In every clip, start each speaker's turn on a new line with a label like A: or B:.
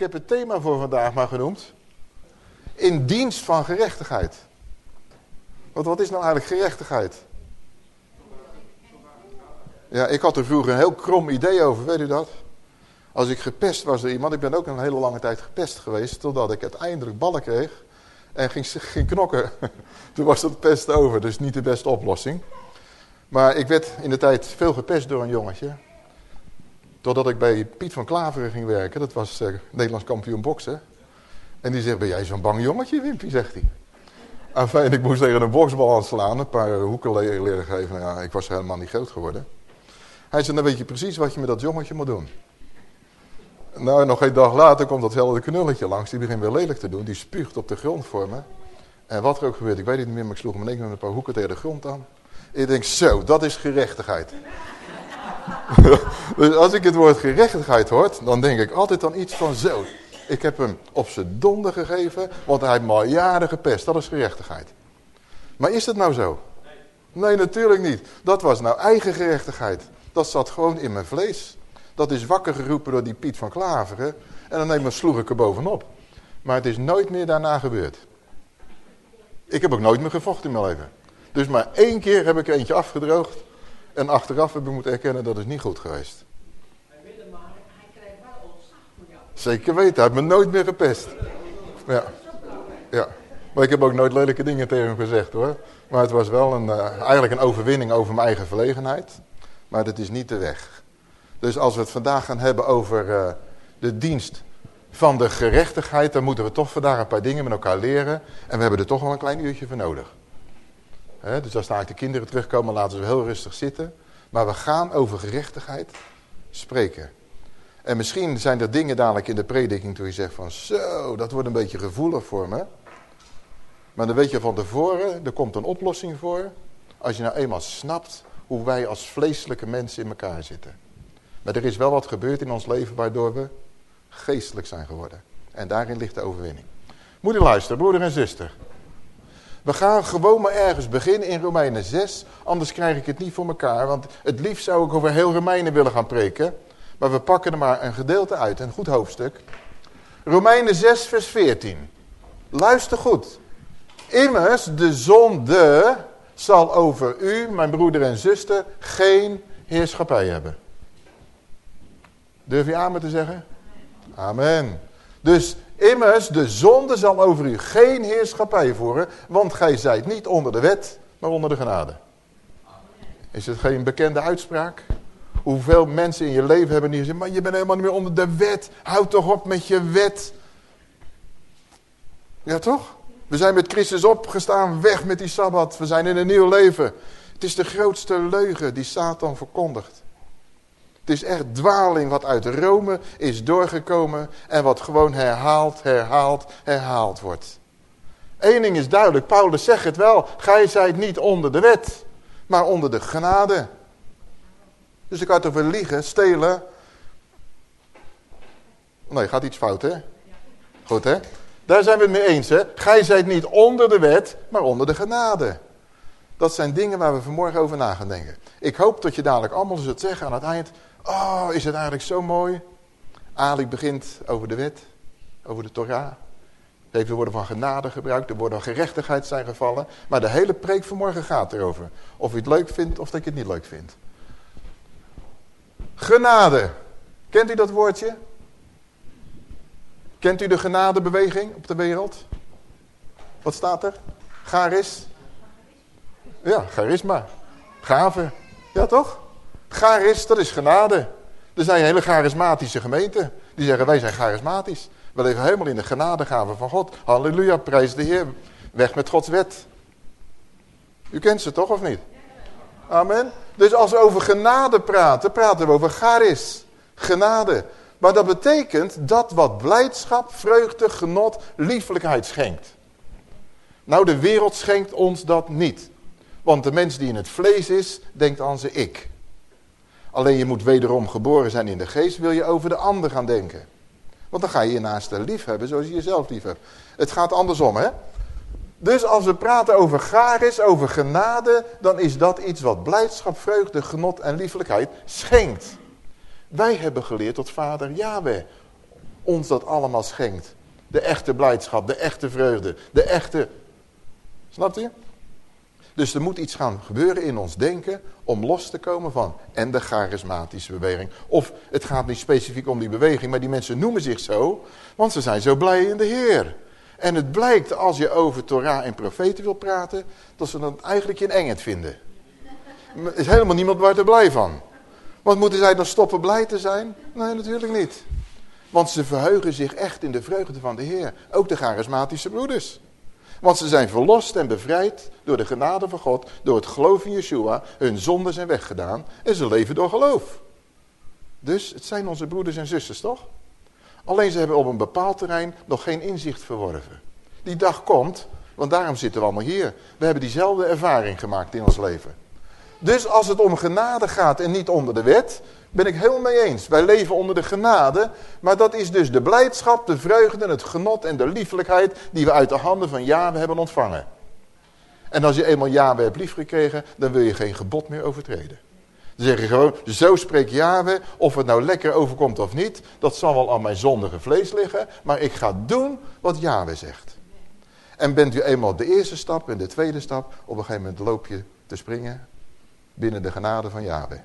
A: Ik heb het thema voor vandaag maar genoemd. In dienst van gerechtigheid. Want wat is nou eigenlijk gerechtigheid? Ja, ik had er vroeger een heel krom idee over, weet u dat? Als ik gepest was door iemand, ik ben ook een hele lange tijd gepest geweest, totdat ik uiteindelijk ballen kreeg en ging, ging knokken. Toen was het pest over, dus niet de beste oplossing. Maar ik werd in de tijd veel gepest door een jongetje. Totdat ik bij Piet van Klaveren ging werken, dat was uh, Nederlands kampioen boksen. En die zegt, ben jij zo'n bang jongetje, Wimpy, zegt hij. Enfin, ik moest tegen een boksbal aanslaan, een paar hoeken leren geven. Nou ja, ik was helemaal niet groot geworden. Hij zei, dan weet je precies wat je met dat jongetje moet doen. Nou, nog een dag later komt datzelfde knulletje langs. Die begint weer lelijk te doen. Die spuugt op de grond voor me. En wat er ook gebeurt, ik weet het niet meer, maar ik sloeg hem in met een paar hoeken tegen de grond aan. Ik denk, zo, dat is gerechtigheid. dus als ik het woord gerechtigheid hoor, dan denk ik altijd aan iets van zo. Ik heb hem op zijn donder gegeven, want hij heeft me jaren gepest. Dat is gerechtigheid. Maar is het nou zo? Nee, natuurlijk niet. Dat was nou eigen gerechtigheid. Dat zat gewoon in mijn vlees. Dat is wakker geroepen door die Piet van Klaveren. En dan neem sloeg ik er bovenop. Maar het is nooit meer daarna gebeurd. Ik heb ook nooit meer gevochten in mijn leven. Dus maar één keer heb ik er eentje afgedroogd. En achteraf heb ik moeten erkennen dat is niet goed geweest. Zeker weten, hij heeft me nooit meer gepest. Ja. ja. Maar ik heb ook nooit lelijke dingen tegen hem gezegd hoor. Maar het was wel een, uh, eigenlijk een overwinning over mijn eigen verlegenheid. Maar dat is niet de weg. Dus als we het vandaag gaan hebben over uh, de dienst van de gerechtigheid... dan moeten we toch vandaag een paar dingen met elkaar leren. En we hebben er toch wel een klein uurtje voor nodig. He, dus als daar de kinderen terugkomen, laten ze heel rustig zitten. Maar we gaan over gerechtigheid spreken. En misschien zijn er dingen dadelijk in de prediking toen je zegt van... Zo, dat wordt een beetje gevoelig voor me. Maar dan weet je van tevoren, er komt een oplossing voor. Als je nou eenmaal snapt hoe wij als vleeselijke mensen in elkaar zitten. Maar er is wel wat gebeurd in ons leven waardoor we geestelijk zijn geworden. En daarin ligt de overwinning. Moet u luisteren, broeder en zuster. We gaan gewoon maar ergens beginnen in Romeinen 6. Anders krijg ik het niet voor elkaar. Want het liefst zou ik over heel Romeinen willen gaan preken. Maar we pakken er maar een gedeelte uit. Een goed hoofdstuk. Romeinen 6 vers 14. Luister goed. Immers de zonde zal over u, mijn broeder en zuster, geen heerschappij hebben. Durf je amen te zeggen? Amen. Dus immers, de zonde zal over u geen heerschappij voeren, want gij zijt niet onder de wet, maar onder de genade. Is het geen bekende uitspraak? Hoeveel mensen in je leven hebben die zeggen, maar je bent helemaal niet meer onder de wet. Houd toch op met je wet. Ja toch? We zijn met Christus opgestaan, weg met die Sabbat. We zijn in een nieuw leven. Het is de grootste leugen die Satan verkondigt. Het is echt dwaling wat uit Rome is doorgekomen en wat gewoon herhaald, herhaald, herhaald wordt. Eén ding is duidelijk, Paulus zegt het wel, gij zijt niet onder de wet, maar onder de genade. Dus ik had over liegen, stelen. Nee, gaat iets fout hè? Goed hè? Daar zijn we het mee eens hè. Gij zijt niet onder de wet, maar onder de genade. Dat zijn dingen waar we vanmorgen over na gaan denken. Ik hoop dat je dadelijk allemaal zult zeggen aan het eind. Oh, is het eigenlijk zo mooi. Ali begint over de wet, over de Torah. De woorden van genade gebruikt, de woorden van gerechtigheid zijn gevallen. Maar de hele preek vanmorgen gaat erover. Of je het leuk vindt of dat je het niet leuk vindt. Genade. Kent u dat woordje? Kent u de genadebeweging op de wereld? Wat staat er? Charis? Ja, charisma. Gave. Ja, toch? Charis, dat is genade. Er zijn hele charismatische gemeenten. Die zeggen, wij zijn charismatisch. We leven helemaal in de genadegave van God. Halleluja, prijs de Heer. Weg met Gods wet. U kent ze toch, of niet? Amen. Dus als we over genade praten, praten we over charis. Genade. Maar dat betekent dat wat blijdschap, vreugde, genot, liefelijkheid schenkt. Nou, de wereld schenkt ons dat niet. Want de mens die in het vlees is, denkt aan zijn ik. Alleen je moet wederom geboren zijn in de geest, wil je over de ander gaan denken. Want dan ga je je naaste lief hebben zoals je jezelf lief hebt. Het gaat andersom, hè? Dus als we praten over garis, over genade, dan is dat iets wat blijdschap, vreugde, genot en liefelijkheid schenkt. Wij hebben geleerd tot vader Yahweh. ons dat allemaal schenkt. De echte blijdschap, de echte vreugde, de echte... Snapt u? Dus er moet iets gaan gebeuren in ons denken om los te komen van en de charismatische beweging. Of het gaat niet specifiek om die beweging, maar die mensen noemen zich zo, want ze zijn zo blij in de Heer. En het blijkt als je over Torah en profeten wil praten, dat ze dat eigenlijk in engheid vinden. Er is helemaal niemand waar te blij van. Want moeten zij dan stoppen blij te zijn? Nee, natuurlijk niet. Want ze verheugen zich echt in de vreugde van de Heer. Ook de charismatische broeders. Want ze zijn verlost en bevrijd door de genade van God, door het geloof in Yeshua. Hun zonden zijn weggedaan en ze leven door geloof. Dus het zijn onze broeders en zusters, toch? Alleen ze hebben op een bepaald terrein nog geen inzicht verworven. Die dag komt, want daarom zitten we allemaal hier. We hebben diezelfde ervaring gemaakt in ons leven. Dus als het om genade gaat en niet onder de wet, ben ik heel mee eens. Wij leven onder de genade, maar dat is dus de blijdschap, de vreugde, het genot en de liefelijkheid die we uit de handen van Yahweh hebben ontvangen. En als je eenmaal Yahweh hebt liefgekregen, dan wil je geen gebod meer overtreden. Dan zeg je gewoon, zo spreekt Yahweh, of het nou lekker overkomt of niet, dat zal wel aan mijn zondige vlees liggen, maar ik ga doen wat Yahweh zegt. En bent u eenmaal de eerste stap en de tweede stap, op een gegeven moment loop je te springen binnen de genade van Yahweh.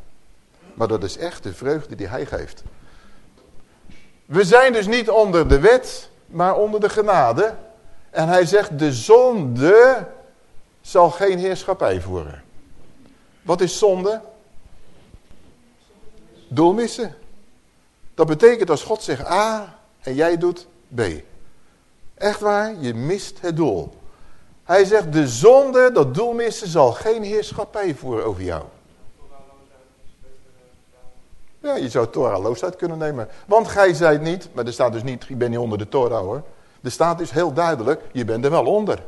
A: Maar dat is echt de vreugde die hij geeft. We zijn dus niet onder de wet, maar onder de genade. En hij zegt, de zonde zal geen heerschappij voeren. Wat is zonde? Doelmissen. Dat betekent als God zegt A en jij doet B. Echt waar, je mist het doel. Hij zegt, de zonde, dat doelmissen, zal geen heerschappij voeren over jou. Ja, je zou Torahloosheid kunnen nemen. Want gij zijt niet, maar er staat dus niet, je bent niet onder de Torah hoor. Er staat dus heel duidelijk, je bent er wel onder.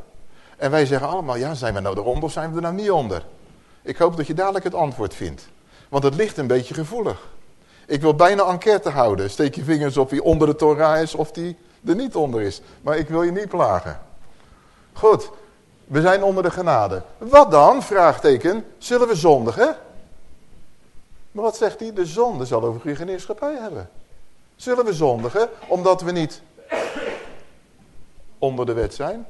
A: En wij zeggen allemaal, ja, zijn we nou eronder of zijn we er nou niet onder? Ik hoop dat je dadelijk het antwoord vindt. Want het ligt een beetje gevoelig. Ik wil bijna enquête houden. Steek je vingers op wie onder de Torah is of die er niet onder is. Maar ik wil je niet plagen. Goed, we zijn onder de genade. Wat dan, vraagteken, zullen we zondigen? Maar wat zegt hij? De zonde zal over u geen heerschappij hebben. Zullen we zondigen omdat we niet onder de wet zijn?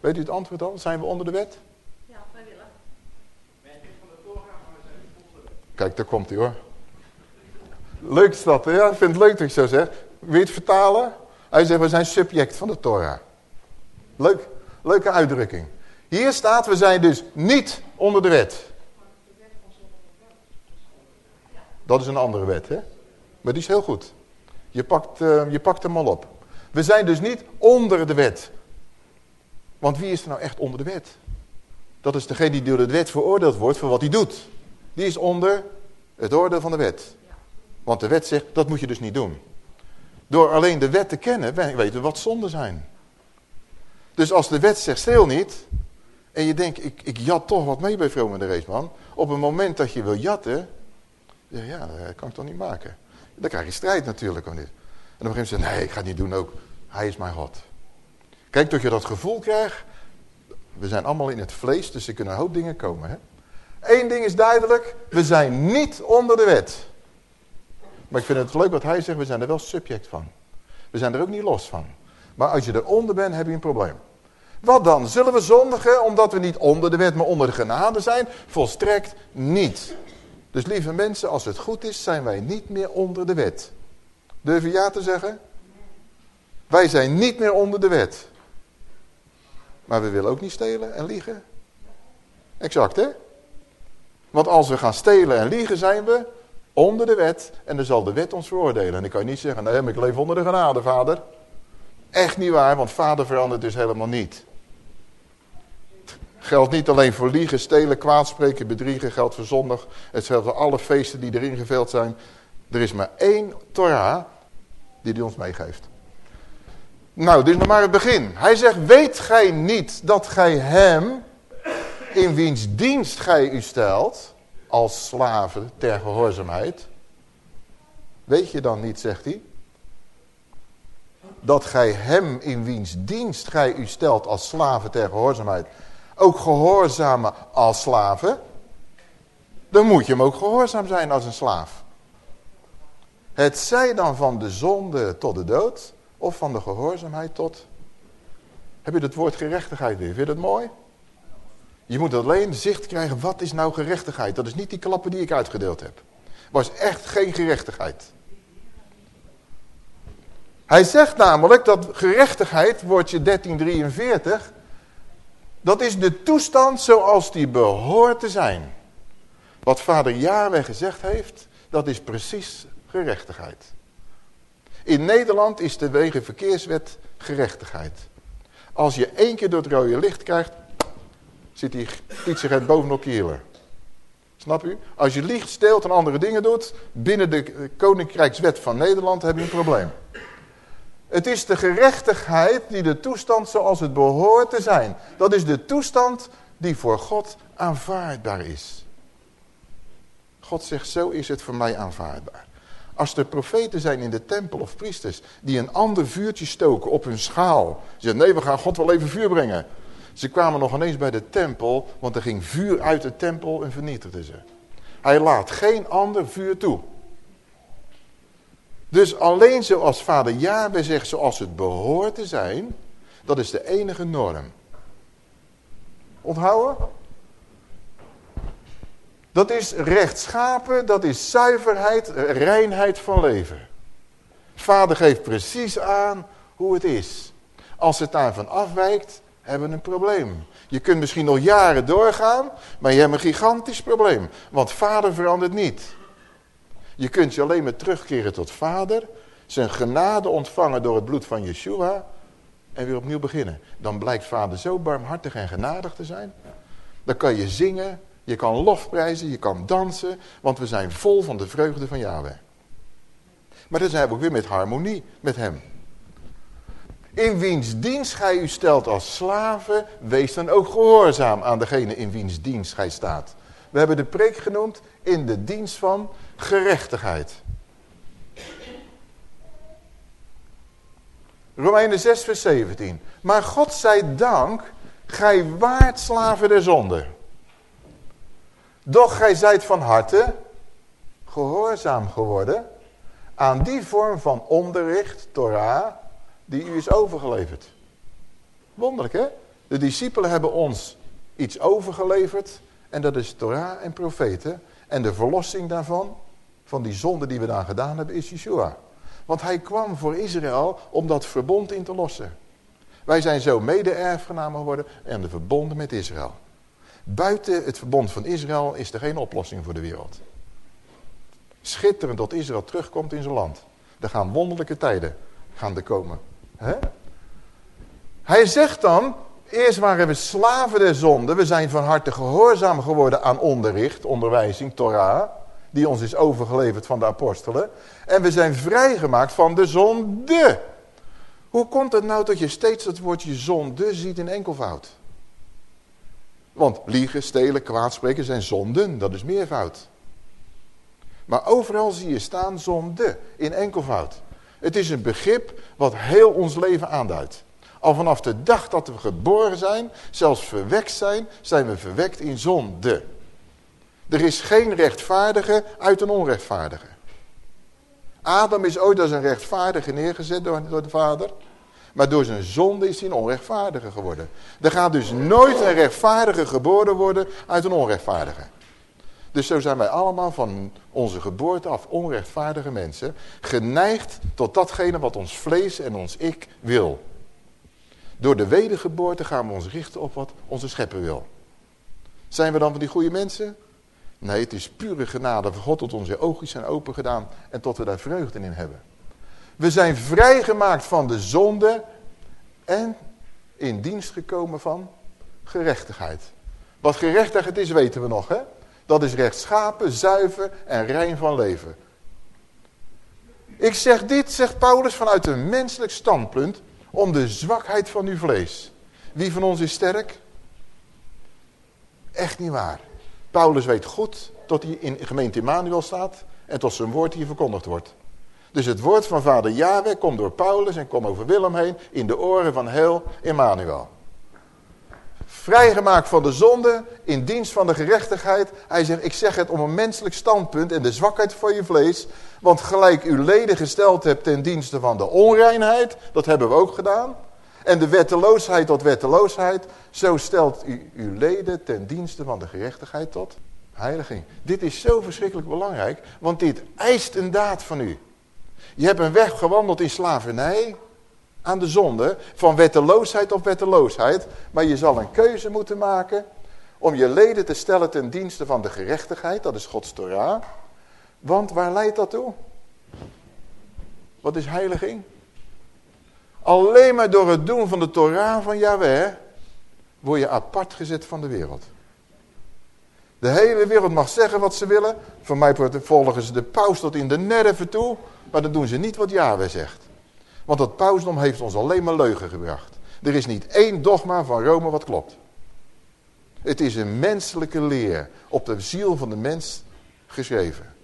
A: Weet u het antwoord dan? Zijn we onder de wet? Ja, vrijwillig. Kijk, daar komt hij hoor. Leuk is dat, ja? Ik vind het leuk dat ik zo zeg. Wil je het vertalen? Hij zegt, we zijn subject van de Torah. Leuk, leuke uitdrukking. Hier staat, we zijn dus niet onder de wet. Dat is een andere wet, hè? Maar die is heel goed. Je pakt, uh, je pakt hem al op. We zijn dus niet onder de wet. Want wie is er nou echt onder de wet? Dat is degene die door de wet veroordeeld wordt voor wat hij doet. Die is onder het oordeel van de wet. Want de wet zegt, dat moet je dus niet doen. Door alleen de wet te kennen, weten we wat zonden zijn. Dus als de wet zegt, steel niet... en je denkt, ik, ik jat toch wat mee bij Vroom en de Reesman... op het moment dat je wil jatten... Ja, dat kan ik toch niet maken. Dan krijg je strijd natuurlijk om dit. En op een gegeven moment nee, ik ga het niet doen ook. Hij is mijn God. Kijk, tot je dat gevoel krijgt. We zijn allemaal in het vlees, dus er kunnen een hoop dingen komen. Hè? Eén ding is duidelijk. We zijn niet onder de wet. Maar ik vind het leuk wat hij zegt. We zijn er wel subject van. We zijn er ook niet los van. Maar als je eronder bent, heb je een probleem. Wat dan? Zullen we zondigen omdat we niet onder de wet, maar onder de genade zijn? Volstrekt niet. Dus lieve mensen, als het goed is, zijn wij niet meer onder de wet. Durf je ja te zeggen? Wij zijn niet meer onder de wet. Maar we willen ook niet stelen en liegen. Exact, hè? Want als we gaan stelen en liegen, zijn we onder de wet. En dan zal de wet ons veroordelen. En dan kan je niet zeggen, nee, maar ik leef onder de genade, vader. Echt niet waar, want vader verandert dus helemaal niet. Geldt niet alleen voor liegen, stelen, kwaadspreken, bedriegen. Geldt voor zondag. Het geldt voor alle feesten die erin geveld zijn. Er is maar één Torah die hij ons meegeeft. Nou, dit is nog maar het begin. Hij zegt, weet gij niet dat gij hem, in wiens dienst gij u stelt, als slaven ter gehoorzaamheid. Weet je dan niet, zegt hij, dat gij hem in wiens dienst gij u stelt als slaven ter gehoorzaamheid, ook gehoorzamen als slaven, dan moet je hem ook gehoorzaam zijn als een slaaf. Het zij dan van de zonde tot de dood of van de gehoorzaamheid tot... Heb je het woord gerechtigheid weer? Vind je dat mooi? Je moet alleen zicht krijgen, wat is nou gerechtigheid? Dat is niet die klappen die ik uitgedeeld heb. was echt geen gerechtigheid. Hij zegt namelijk dat gerechtigheid, woordje 1343, dat is de toestand zoals die behoort te zijn. Wat vader Yahweh gezegd heeft, dat is precies gerechtigheid. In Nederland is de wegenverkeerswet gerechtigheid. Als je één keer door het rode licht krijgt, zit die politieagent bovenop je hielen. Snap u? Als je liegt, steelt en andere dingen doet, binnen de koninkrijkswet van Nederland heb je een probleem. Het is de gerechtigheid die de toestand zoals het behoort te zijn. Dat is de toestand die voor God aanvaardbaar is. God zegt, zo is het voor mij aanvaardbaar. Als er profeten zijn in de tempel of priesters die een ander vuurtje stoken op hun schaal. Ze zeggen, nee, we gaan God wel even vuur brengen. Ze kwamen nog ineens bij de tempel, want er ging vuur uit de tempel en vernietigde ze. Hij laat geen ander vuur toe. Dus alleen zoals vader Jabe zegt, zoals het behoort te zijn, dat is de enige norm. Onthouden? Dat is rechtschapen, dat is zuiverheid, reinheid van leven. Vader geeft precies aan hoe het is. Als het daarvan afwijkt, hebben we een probleem. Je kunt misschien nog jaren doorgaan, maar je hebt een gigantisch probleem. Want vader verandert niet. Je kunt je alleen maar terugkeren tot vader, zijn genade ontvangen door het bloed van Yeshua en weer opnieuw beginnen. Dan blijkt vader zo barmhartig en genadig te zijn. Dan kan je zingen, je kan lofprijzen, je kan dansen, want we zijn vol van de vreugde van Yahweh. Maar dan zijn we ook weer met harmonie met hem. In wiens dienst gij u stelt als slaven, wees dan ook gehoorzaam aan degene in wiens dienst gij staat. We hebben de preek genoemd in de dienst van gerechtigheid. Romeinen 6 vers 17. Maar God zij dank, gij waart slaven der zonde. Doch gij zijt van harte gehoorzaam geworden aan die vorm van onderricht, Torah, die u is overgeleverd. Wonderlijk hè? De discipelen hebben ons iets overgeleverd en dat is Torah en profeten. En de verlossing daarvan, van die zonde die we daar gedaan hebben, is Yeshua. Want hij kwam voor Israël om dat verbond in te lossen. Wij zijn zo mede-erfgenamen geworden en de verbonden met Israël. Buiten het verbond van Israël is er geen oplossing voor de wereld. Schitterend dat Israël terugkomt in zijn land. Er gaan wonderlijke tijden gaan er komen. Hij zegt dan, eerst waren we slaven der zonde. We zijn van harte gehoorzaam geworden aan onderricht, onderwijzing, Torah. Die ons is overgeleverd van de apostelen. En we zijn vrijgemaakt van de zonde. Hoe komt het nou dat je steeds het woordje zonde ziet in enkelvoud? Want liegen, stelen, kwaadspreken zijn zonden. Dat is meervoud. Maar overal zie je staan zonde in enkelvoud. Het is een begrip wat heel ons leven aanduidt. Al vanaf de dag dat we geboren zijn, zelfs verwekt zijn, zijn we verwekt in zonde. Er is geen rechtvaardige uit een onrechtvaardige. Adam is ooit als een rechtvaardige neergezet door, door de vader. Maar door zijn zonde is hij een onrechtvaardige geworden. Er gaat dus nooit een rechtvaardige geboren worden uit een onrechtvaardige. Dus zo zijn wij allemaal van onze geboorte af onrechtvaardige mensen. Geneigd tot datgene wat ons vlees en ons ik wil. Door de wedergeboorte gaan we ons richten op wat onze schepper wil. Zijn we dan van die goede mensen? Nee, het is pure genade van God tot onze oogjes zijn open gedaan en tot we daar vreugde in hebben. We zijn vrijgemaakt van de zonde en in dienst gekomen van gerechtigheid. Wat gerechtigheid is weten we nog hè. Dat is rechtschapen, zuiver en rein van leven. Ik zeg dit, zegt Paulus, vanuit een menselijk standpunt om de zwakheid van uw vlees. Wie van ons is sterk? Echt niet waar. Paulus weet goed dat hij in gemeente Emmanuel staat en tot zijn woord hier verkondigd wordt. Dus het woord van vader Yahweh komt door Paulus en komt over Willem heen in de oren van heel Emmanuel. Vrijgemaakt van de zonde, in dienst van de gerechtigheid. Hij zegt, ik zeg het om een menselijk standpunt en de zwakheid van je vlees. Want gelijk uw leden gesteld hebt ten dienste van de onreinheid, dat hebben we ook gedaan. En de wetteloosheid tot wetteloosheid, zo stelt u uw leden ten dienste van de gerechtigheid tot heiliging. Dit is zo verschrikkelijk belangrijk, want dit eist een daad van u. Je hebt een weg gewandeld in slavernij, aan de zonde, van wetteloosheid op wetteloosheid. Maar je zal een keuze moeten maken om je leden te stellen ten dienste van de gerechtigheid, dat is Gods Torah. Want waar leidt dat toe? Wat is heiliging? Alleen maar door het doen van de Torah van Yahweh word je apart gezet van de wereld. De hele wereld mag zeggen wat ze willen. Voor mij volgen ze de paus tot in de nerven toe. Maar dan doen ze niet wat Yahweh zegt. Want dat pausdom heeft ons alleen maar leugen gebracht. Er is niet één dogma van Rome wat klopt. Het is een menselijke leer op de ziel van de mens geschreven.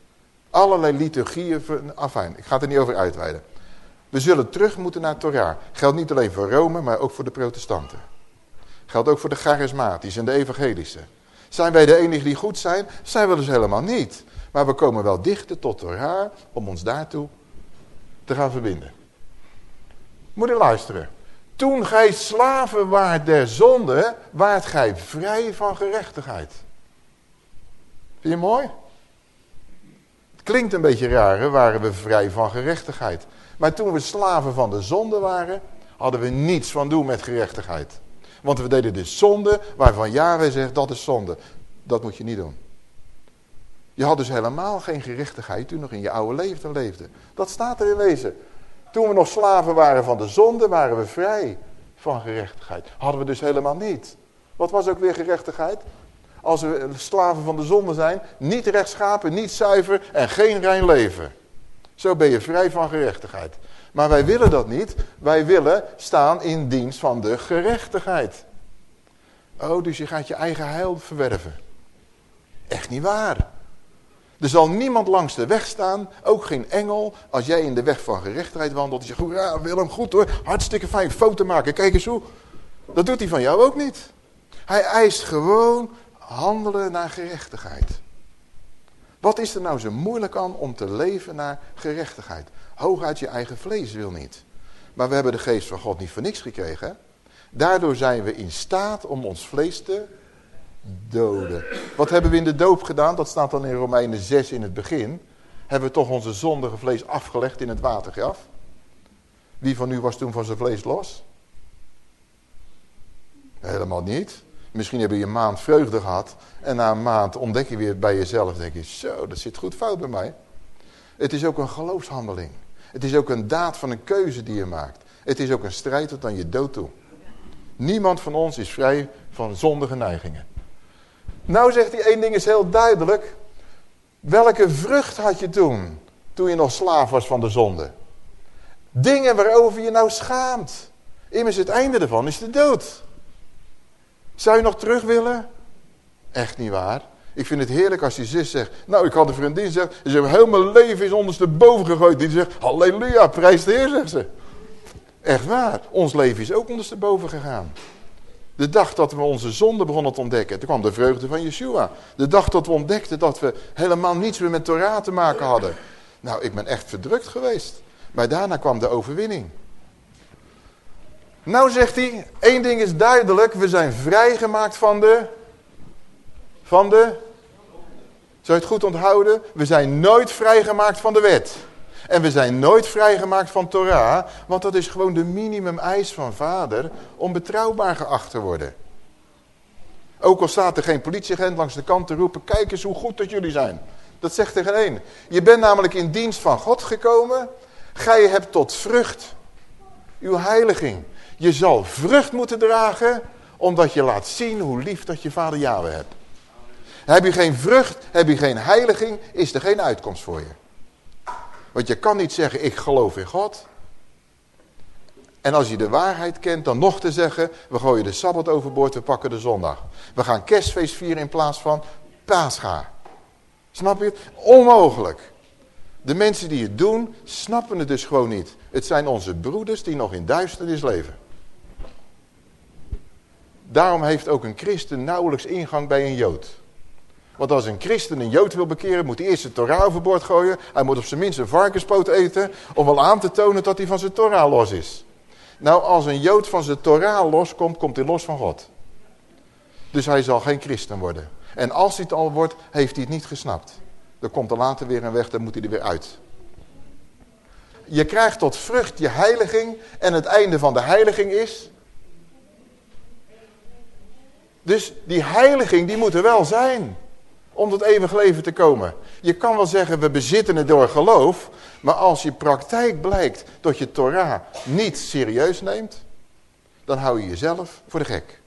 A: Allerlei liturgieën, afijn, ik ga het er niet over uitweiden. We zullen terug moeten naar Torah. Geldt niet alleen voor Rome, maar ook voor de protestanten. Geldt ook voor de charismatische en de evangelische. Zijn wij de enige die goed zijn? Zijn we dus helemaal niet. Maar we komen wel dichter tot Torah om ons daartoe te gaan verbinden. Moet je luisteren. Toen gij slaven waart der zonde, waart gij vrij van gerechtigheid. Vind je mooi? Het klinkt een beetje raar, hè? waren we vrij van gerechtigheid. Maar toen we slaven van de zonde waren, hadden we niets van doen met gerechtigheid. Want we deden de zonde waarvan Yahweh zegt dat is zonde. Dat moet je niet doen. Je had dus helemaal geen gerechtigheid toen nog in je oude leven leefde. Dat staat er in wezen. Toen we nog slaven waren van de zonde, waren we vrij van gerechtigheid. Hadden we dus helemaal niet. Wat was ook weer gerechtigheid? Als we slaven van de zonde zijn, niet rechtschapen, niet zuiver en geen rein leven. Zo ben je vrij van gerechtigheid. Maar wij willen dat niet. Wij willen staan in dienst van de gerechtigheid. Oh, dus je gaat je eigen heil verwerven. Echt niet waar. Er zal niemand langs de weg staan, ook geen engel, als jij in de weg van gerechtigheid wandelt. Die zegt, hoera Willem, goed hoor, hartstikke fijn, foto maken, kijk eens hoe. Dat doet hij van jou ook niet. Hij eist gewoon handelen naar gerechtigheid. Wat is er nou zo moeilijk aan om te leven naar gerechtigheid? Hooguit je eigen vlees wil niet. Maar we hebben de geest van God niet voor niks gekregen. Daardoor zijn we in staat om ons vlees te doden. Wat hebben we in de doop gedaan? Dat staat dan in Romeinen 6 in het begin. Hebben we toch onze zondige vlees afgelegd in het watergraf? Wie van u was toen van zijn vlees los? Helemaal niet. Misschien heb je een maand vreugde gehad. En na een maand ontdek je weer bij jezelf. denk je, zo, dat zit goed fout bij mij. Het is ook een geloofshandeling. Het is ook een daad van een keuze die je maakt. Het is ook een strijd tot aan je dood toe. Niemand van ons is vrij van zondige neigingen. Nou zegt hij één ding is heel duidelijk. Welke vrucht had je toen? Toen je nog slaaf was van de zonde. Dingen waarover je nou schaamt. Immers het einde ervan is de dood. Zou je nog terug willen? Echt niet waar. Ik vind het heerlijk als die zus zegt... Nou, ik had een vriendin zegt... Ze hebben heel mijn leven is ondersteboven gegooid. Die zegt... Halleluja, prijs de Heer, zegt ze. Echt waar. Ons leven is ook ondersteboven gegaan. De dag dat we onze zonde begonnen te ontdekken. Toen kwam de vreugde van Yeshua. De dag dat we ontdekten dat we helemaal niets meer met Torah te maken hadden. Nou, ik ben echt verdrukt geweest. Maar daarna kwam de overwinning. Nou zegt hij, één ding is duidelijk. We zijn vrijgemaakt van de... Van de... Zou je het goed onthouden? We zijn nooit vrijgemaakt van de wet. En we zijn nooit vrijgemaakt van Torah, want dat is gewoon de minimum eis van vader om betrouwbaar geacht te worden. Ook al staat er geen politieagent langs de kant te roepen, kijk eens hoe goed dat jullie zijn. Dat zegt er geen één. Je bent namelijk in dienst van God gekomen. Gij hebt tot vrucht uw heiliging. Je zal vrucht moeten dragen, omdat je laat zien hoe lief dat je vader Yahweh hebt. Heb je geen vrucht, heb je geen heiliging, is er geen uitkomst voor je. Want je kan niet zeggen, ik geloof in God. En als je de waarheid kent, dan nog te zeggen, we gooien de Sabbat overboord, we pakken de zondag. We gaan kerstfeest vieren in plaats van paascha. Snap je het? Onmogelijk. De mensen die het doen, snappen het dus gewoon niet. Het zijn onze broeders die nog in duisternis leven. Daarom heeft ook een christen nauwelijks ingang bij een jood. Want als een christen een jood wil bekeren, moet hij eerst de Torah overboord gooien. Hij moet op zijn minst een varkenspoot eten, om wel aan te tonen dat hij van zijn Torah los is. Nou, als een jood van zijn Torah loskomt, komt hij los van God. Dus hij zal geen christen worden. En als hij het al wordt, heeft hij het niet gesnapt. Dan komt er later weer een weg, dan moet hij er weer uit. Je krijgt tot vrucht je heiliging en het einde van de heiliging is... Dus die heiliging, die moet er wel zijn om tot eeuwig leven te komen. Je kan wel zeggen, we bezitten het door geloof, maar als je praktijk blijkt dat je Torah niet serieus neemt, dan hou je jezelf voor de gek.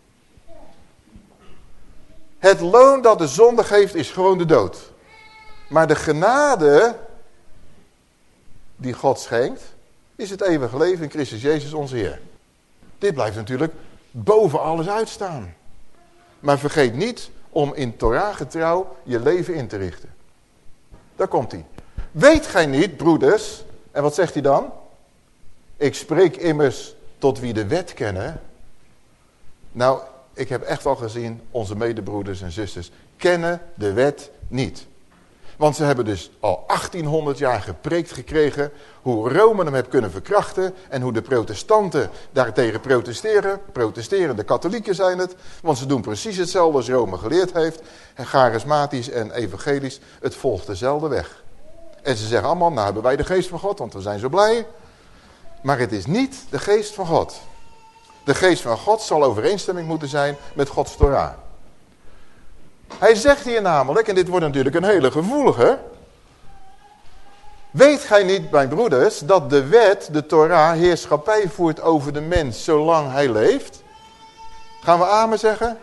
A: Het loon dat de zonde geeft is gewoon de dood. Maar de genade die God schenkt, is het eeuwige leven in Christus Jezus onze Heer. Dit blijft natuurlijk boven alles uitstaan. Maar vergeet niet om in Torah getrouw je leven in te richten. Daar komt hij. Weet gij niet, broeders, en wat zegt hij dan? Ik spreek immers tot wie de wet kennen. Nou, ik heb echt al gezien, onze medebroeders en zusters kennen de wet niet. Want ze hebben dus al 1800 jaar gepreekt gekregen hoe Rome hem heeft kunnen verkrachten en hoe de protestanten daartegen protesteren. Protesterende katholieken zijn het, want ze doen precies hetzelfde als Rome geleerd heeft. En charismatisch en evangelisch, het volgt dezelfde weg. En ze zeggen allemaal, nou hebben wij de geest van God, want we zijn zo blij. Maar het is niet de geest van God. De geest van God zal overeenstemming moeten zijn met Gods Torah. Hij zegt hier namelijk, en dit wordt natuurlijk een hele gevoelige. Weet gij niet, mijn broeders, dat de wet, de Torah, heerschappij voert over de mens zolang hij leeft? Gaan we amen zeggen?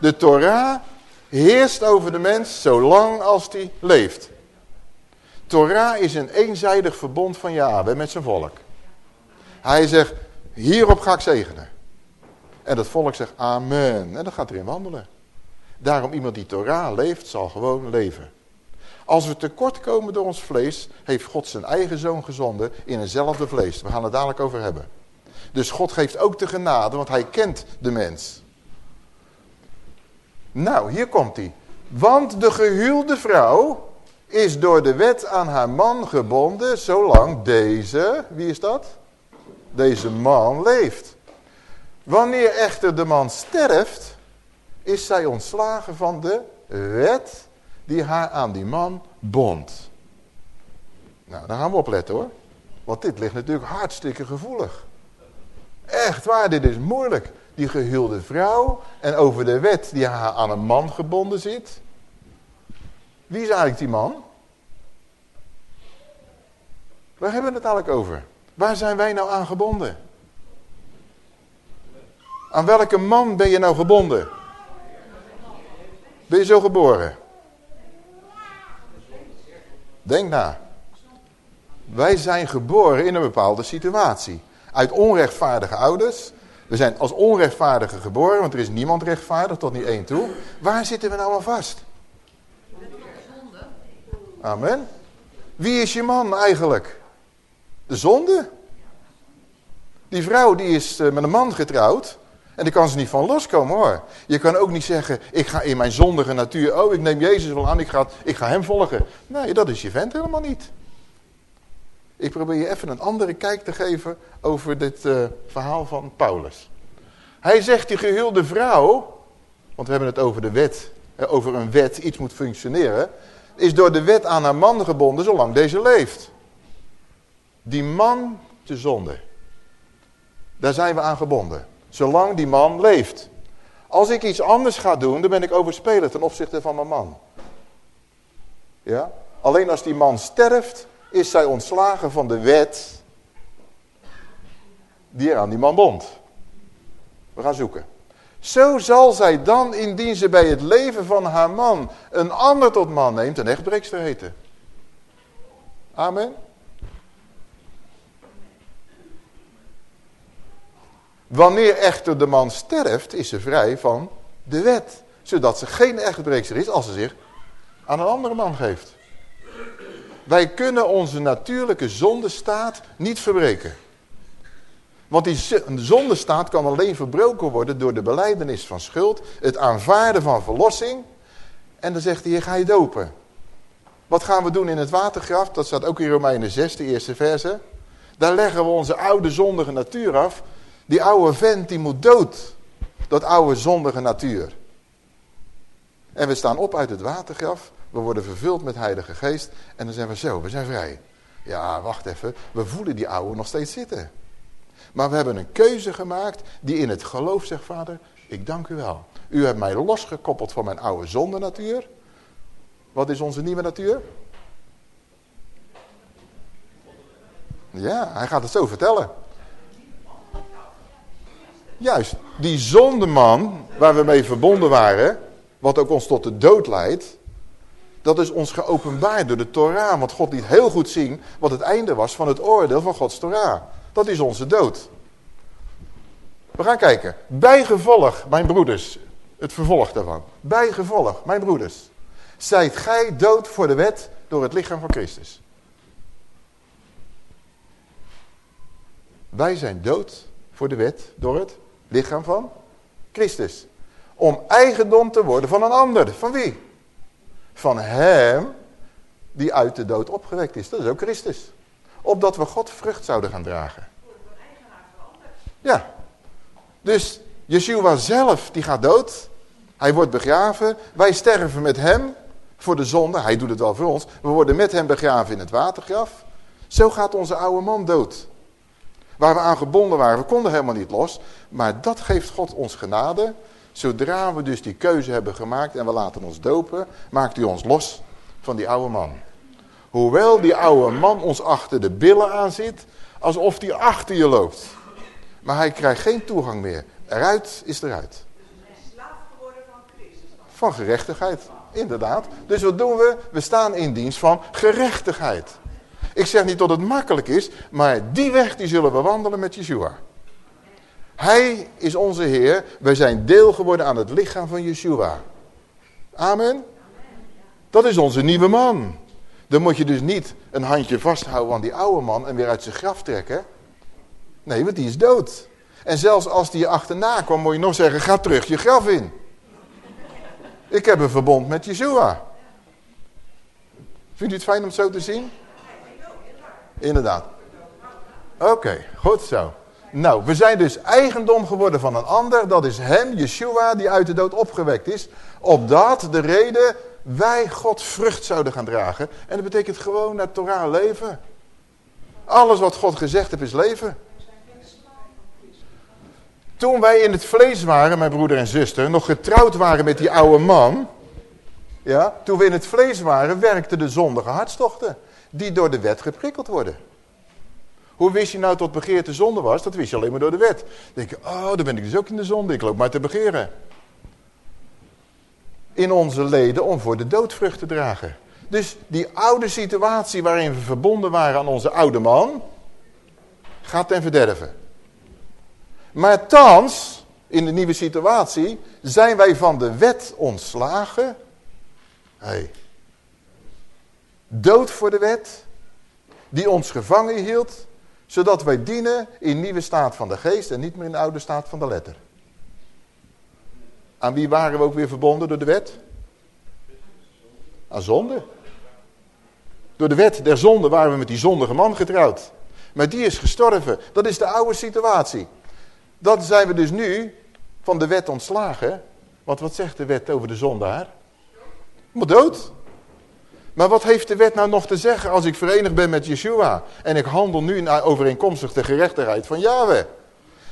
A: De Torah heerst over de mens zolang als hij leeft. Torah is een eenzijdig verbond van Yahweh met zijn volk. Hij zegt, hierop ga ik zegenen. En dat volk zegt amen. En dan gaat erin wandelen. Daarom iemand die Torah leeft, zal gewoon leven. Als we tekort komen door ons vlees, heeft God zijn eigen zoon gezonden in eenzelfde vlees. We gaan het dadelijk over hebben. Dus God geeft ook de genade, want hij kent de mens. Nou, hier komt hij. Want de gehuwde vrouw is door de wet aan haar man gebonden, zolang deze, wie is dat? Deze man leeft. Wanneer echter de man sterft, is zij ontslagen van de wet die haar aan die man bond. Nou, daar gaan we op letten hoor. Want dit ligt natuurlijk hartstikke gevoelig. Echt waar, dit is moeilijk. Die gehuwde vrouw en over de wet die haar aan een man gebonden zit. Wie is eigenlijk die man? Waar hebben we het eigenlijk over? Waar zijn wij nou aan gebonden? Aan welke man ben je nou gebonden? Ben je zo geboren? Denk na. Wij zijn geboren in een bepaalde situatie. Uit onrechtvaardige ouders. We zijn als onrechtvaardige geboren, want er is niemand rechtvaardig, tot niet één toe. Waar zitten we nou aan vast? Amen. Wie is je man eigenlijk? De zonde? Die vrouw die is eh, met een man getrouwd. En daar kan ze niet van loskomen hoor. Je kan ook niet zeggen, ik ga in mijn zondige natuur, oh ik neem Jezus wel aan, ik ga, ik ga hem volgen. Nee, dat is je vent helemaal niet. Ik probeer je even een andere kijk te geven over dit uh, verhaal van Paulus. Hij zegt die gehuwde vrouw, want we hebben het over de wet, over een wet, iets moet functioneren, is door de wet aan haar man gebonden zolang deze leeft. Die man te zonde. Daar zijn we aan gebonden. Zolang die man leeft. Als ik iets anders ga doen, dan ben ik overspeler ten opzichte van mijn man. Ja? Alleen als die man sterft, is zij ontslagen van de wet die er aan die man bond. We gaan zoeken. Zo zal zij dan, indien ze bij het leven van haar man een ander tot man neemt, een echtbreekster heten. Amen. Wanneer echter de man sterft, is ze vrij van de wet. Zodat ze geen echtbreekster is als ze zich aan een andere man geeft. Wij kunnen onze natuurlijke zondestaat niet verbreken. Want die zondestaat kan alleen verbroken worden door de beleidenis van schuld, het aanvaarden van verlossing. En dan zegt hij, ga je dopen. Wat gaan we doen in het watergraf? Dat staat ook in Romeinen 6, de eerste verse. Daar leggen we onze oude zondige natuur af. Die oude vent, die moet dood. Dat oude zondige natuur. En we staan op uit het watergraf. We worden vervuld met heilige geest. En dan zijn we zo, we zijn vrij. Ja, wacht even. We voelen die oude nog steeds zitten. Maar we hebben een keuze gemaakt die in het geloof zegt, vader, ik dank u wel. U hebt mij losgekoppeld van mijn oude zonde natuur. Wat is onze nieuwe natuur? Ja, hij gaat het zo vertellen. Juist, die zondeman waar we mee verbonden waren, wat ook ons tot de dood leidt, dat is ons geopenbaard door de Torah. Want God liet heel goed zien wat het einde was van het oordeel van Gods Torah. Dat is onze dood. We gaan kijken. Bijgevolg, mijn broeders. Het vervolg daarvan. Bijgevolg, mijn broeders. Zijt gij dood voor de wet door het lichaam van Christus. Wij zijn dood voor de wet door het lichaam van Christus. Om eigendom te worden van een ander. Van wie? Van hem die uit de dood opgewekt is. Dat is ook Christus. Opdat we God vrucht zouden gaan dragen. Ja. Dus Yeshua zelf, die gaat dood. Hij wordt begraven. Wij sterven met hem voor de zonde. Hij doet het wel voor ons. We worden met hem begraven in het watergraf. Zo gaat onze oude man dood. Waar we aan gebonden waren, we konden helemaal niet los. Maar dat geeft God ons genade. Zodra we dus die keuze hebben gemaakt en we laten ons dopen, maakt hij ons los van die oude man. Hoewel die oude man ons achter de billen aan zit, alsof hij achter je loopt. Maar hij krijgt geen toegang meer. Eruit is eruit. Van gerechtigheid, inderdaad. Dus wat doen we? We staan in dienst van gerechtigheid. Ik zeg niet dat het makkelijk is, maar die weg die zullen we wandelen met Yeshua. Hij is onze Heer. Wij zijn deel geworden aan het lichaam van Yeshua. Amen. Dat is onze nieuwe man. Dan moet je dus niet een handje vasthouden aan die oude man en weer uit zijn graf trekken. Nee, want die is dood. En zelfs als die je achterna kwam, moet je nog zeggen, ga terug je graf in. Ik heb een verbond met Yeshua. Vindt u het fijn om zo te zien? Inderdaad. Oké, goed zo. Nou, we zijn dus eigendom geworden van een ander. Dat is hem, Yeshua, die uit de dood opgewekt is. Opdat de reden wij God vrucht zouden gaan dragen. En dat betekent gewoon naar Torah leven. Alles wat God gezegd heeft is leven. Toen wij in het vlees waren, mijn broeder en zuster, nog getrouwd waren met die oude man. Ja, toen we in het vlees waren, werkten de zondige hartstochten. Die door de wet geprikkeld worden. Hoe wist je nou tot begeerte zonde was? Dat wist je alleen maar door de wet. Dan denk je, oh, dan ben ik dus ook in de zonde. Ik loop maar te begeren. In onze leden om voor de doodvrucht te dragen. Dus die oude situatie waarin we verbonden waren aan onze oude man, gaat ten verderven. Maar thans, in de nieuwe situatie, zijn wij van de wet ontslagen. Hey. Dood voor de wet, die ons gevangen hield, zodat wij dienen in nieuwe staat van de geest en niet meer in de oude staat van de letter. Aan wie waren we ook weer verbonden door de wet? Aan zonde. Door de wet der zonde waren we met die zondige man getrouwd. Maar die is gestorven. Dat is de oude situatie. Dat zijn we dus nu van de wet ontslagen. Want wat zegt de wet over de zondaar? Moet dood. Maar wat heeft de wet nou nog te zeggen als ik verenigd ben met Yeshua? En ik handel nu overeenkomstig de gerechtigheid van Yahweh.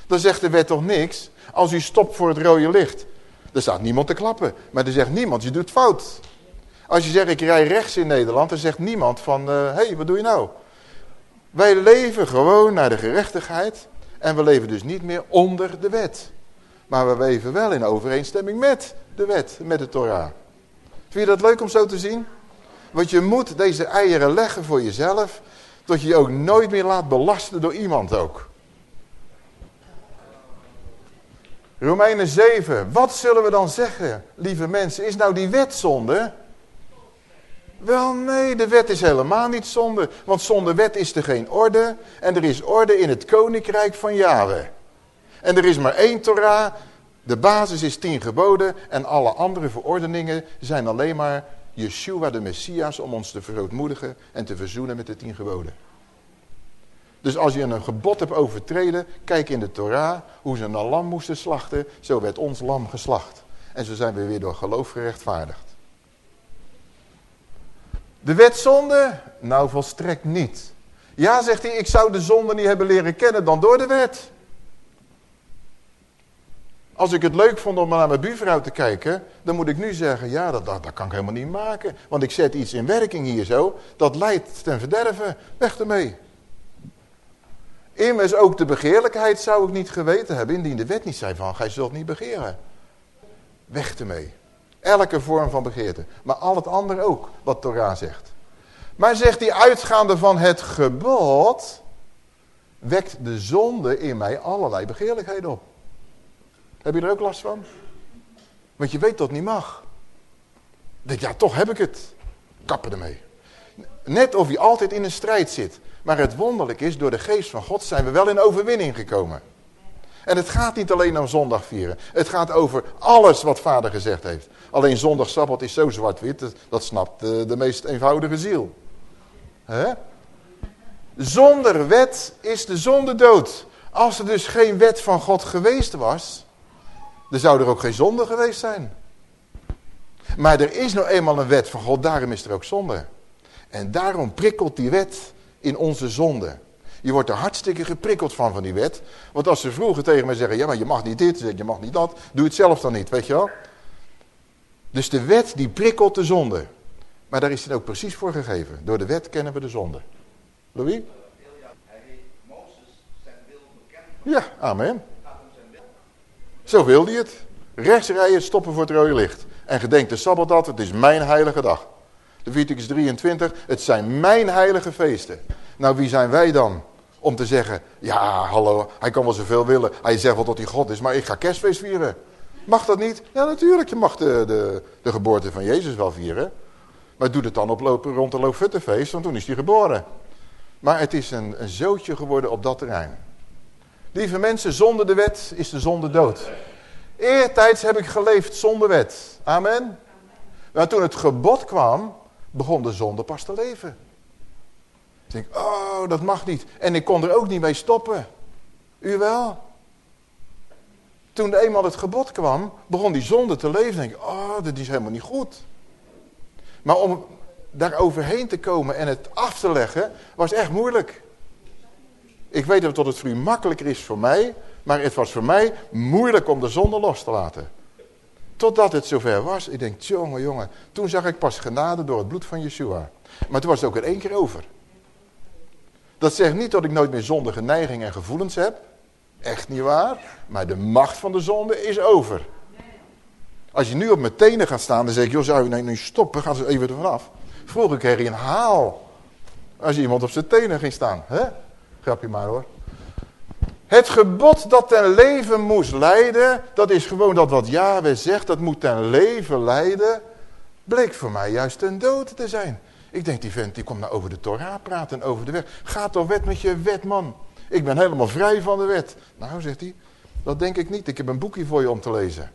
A: Dan zegt de wet toch niks als u stopt voor het rode licht. Er staat niemand te klappen. Maar er zegt niemand, je doet fout. Als je zegt, ik rij rechts in Nederland, dan zegt niemand van, hé, uh, hey, wat doe je nou? Wij leven gewoon naar de gerechtigheid. En we leven dus niet meer onder de wet. Maar we leven wel in overeenstemming met de wet, met de Torah. Vind je dat leuk om zo te zien? Want je moet deze eieren leggen voor jezelf. Dat je je ook nooit meer laat belasten door iemand ook. Romeinen 7. Wat zullen we dan zeggen, lieve mensen? Is nou die wet zonde? Wel nee, de wet is helemaal niet zonde. Want zonder wet is er geen orde. En er is orde in het koninkrijk van Yahweh. En er is maar één Torah. De basis is tien geboden. En alle andere verordeningen zijn alleen maar Yeshua de Messias om ons te verootmoedigen en te verzoenen met de tien geboden. Dus als je een gebod hebt overtreden, kijk in de Torah hoe ze een lam moesten slachten. Zo werd ons lam geslacht. En zo zijn we weer door geloof gerechtvaardigd. De wet zonde? Nou, volstrekt niet. Ja, zegt hij, ik zou de zonde niet hebben leren kennen dan door de wet. Als ik het leuk vond om naar mijn buurvrouw te kijken, dan moet ik nu zeggen, ja, dat, dat, kan ik helemaal niet maken. Want ik zet iets in werking hier zo, dat leidt ten verderven. Weg ermee. Immers ook de begeerlijkheid zou ik niet geweten hebben, indien de wet niet zei van, gij zult niet begeren. Weg ermee. Elke vorm van begeerte. Maar al het andere ook, wat Torah zegt. Maar zegt hij, uitgaande van het gebod, wekt de zonde in mij allerlei begeerlijkheden op. Heb je er ook last van? Want je weet dat het niet mag. denk, ja, toch heb ik het. Kappen ermee. Net of je altijd in een strijd zit. Maar het wonderlijk is, door de geest van God zijn we wel in overwinning gekomen. En het gaat niet alleen om zondag vieren. Het gaat over alles wat vader gezegd heeft. Alleen zondag sabbat is zo zwart-wit, dat snapt de, de meest eenvoudige ziel. Zonder wet is de zonde dood. Als er dus geen wet van God geweest was, dan zou er ook geen zonde geweest zijn. Maar er is nou eenmaal een wet van God, daarom is er ook zonde. En daarom prikkelt die wet in onze zonde. Je wordt er hartstikke geprikkeld van, van die wet. Want als ze vroeger tegen mij zeggen, ja maar je mag niet dit, je mag niet dat, doe het zelf dan niet, weet je wel. Dus de wet die prikkelt de zonde. Maar daar is het ook precies voor gegeven. Door de wet kennen we de zonde. Louis? Ja, amen. Zo wil hij het. Rechts rijden, stoppen voor het rode licht. En gedenk de Sabbat dat, het is mijn heilige dag. Leviticus 23, het zijn mijn heilige feesten. Nou, wie zijn wij dan om te zeggen, ja, hallo, hij kan wel zoveel willen. Hij zegt wel dat hij God is, maar ik ga kerstfeest vieren. Mag dat niet? Ja, natuurlijk, je mag de, de, de geboorte van Jezus wel vieren. Maar doe het dan op lopen, rond de Loofhuttenfeest, want toen is hij geboren. Maar het is een, een zootje geworden op dat terrein. Lieve mensen, zonder de wet is de zonde dood. Eertijds heb ik geleefd zonder wet. Amen. Maar toen het gebod kwam, begon de zonde pas te leven. Ik denk, oh, dat mag niet. En ik kon er ook niet mee stoppen. U wel? Toen eenmaal het gebod kwam, begon die zonde te leven. denk ik, oh, dat is helemaal niet goed. Maar om daar overheen te komen en het af te leggen, was echt moeilijk. Ik weet dat het voor u makkelijker is voor mij, maar het was voor mij moeilijk om de zonde los te laten. Totdat het zover was. Ik denk, jongen, jongen. Toen zag ik pas genade door het bloed van Yeshua. Maar toen was het ook er één keer over. Dat zegt niet dat ik nooit meer zondige neigingen en gevoelens heb. Echt niet waar. Maar de macht van de zonde is over. Als je nu op mijn tenen gaat staan, dan zeg ik, joh, zou je nou nu stoppen? Gaan ze even er vanaf. Vroeger kreeg je een haal. Als je iemand op zijn tenen ging staan. hè? Grapje maar hoor. Het gebod dat ten leven moest leiden, dat is gewoon dat wat Yahweh zegt, dat moet ten leven leiden, bleek voor mij juist ten dood te zijn. Ik denk, die vent die komt nou over de Torah praten en over de wet. Ga toch wet met je wet, man. Ik ben helemaal vrij van de wet. Nou, zegt hij, dat denk ik niet. Ik heb een boekje voor je om te lezen.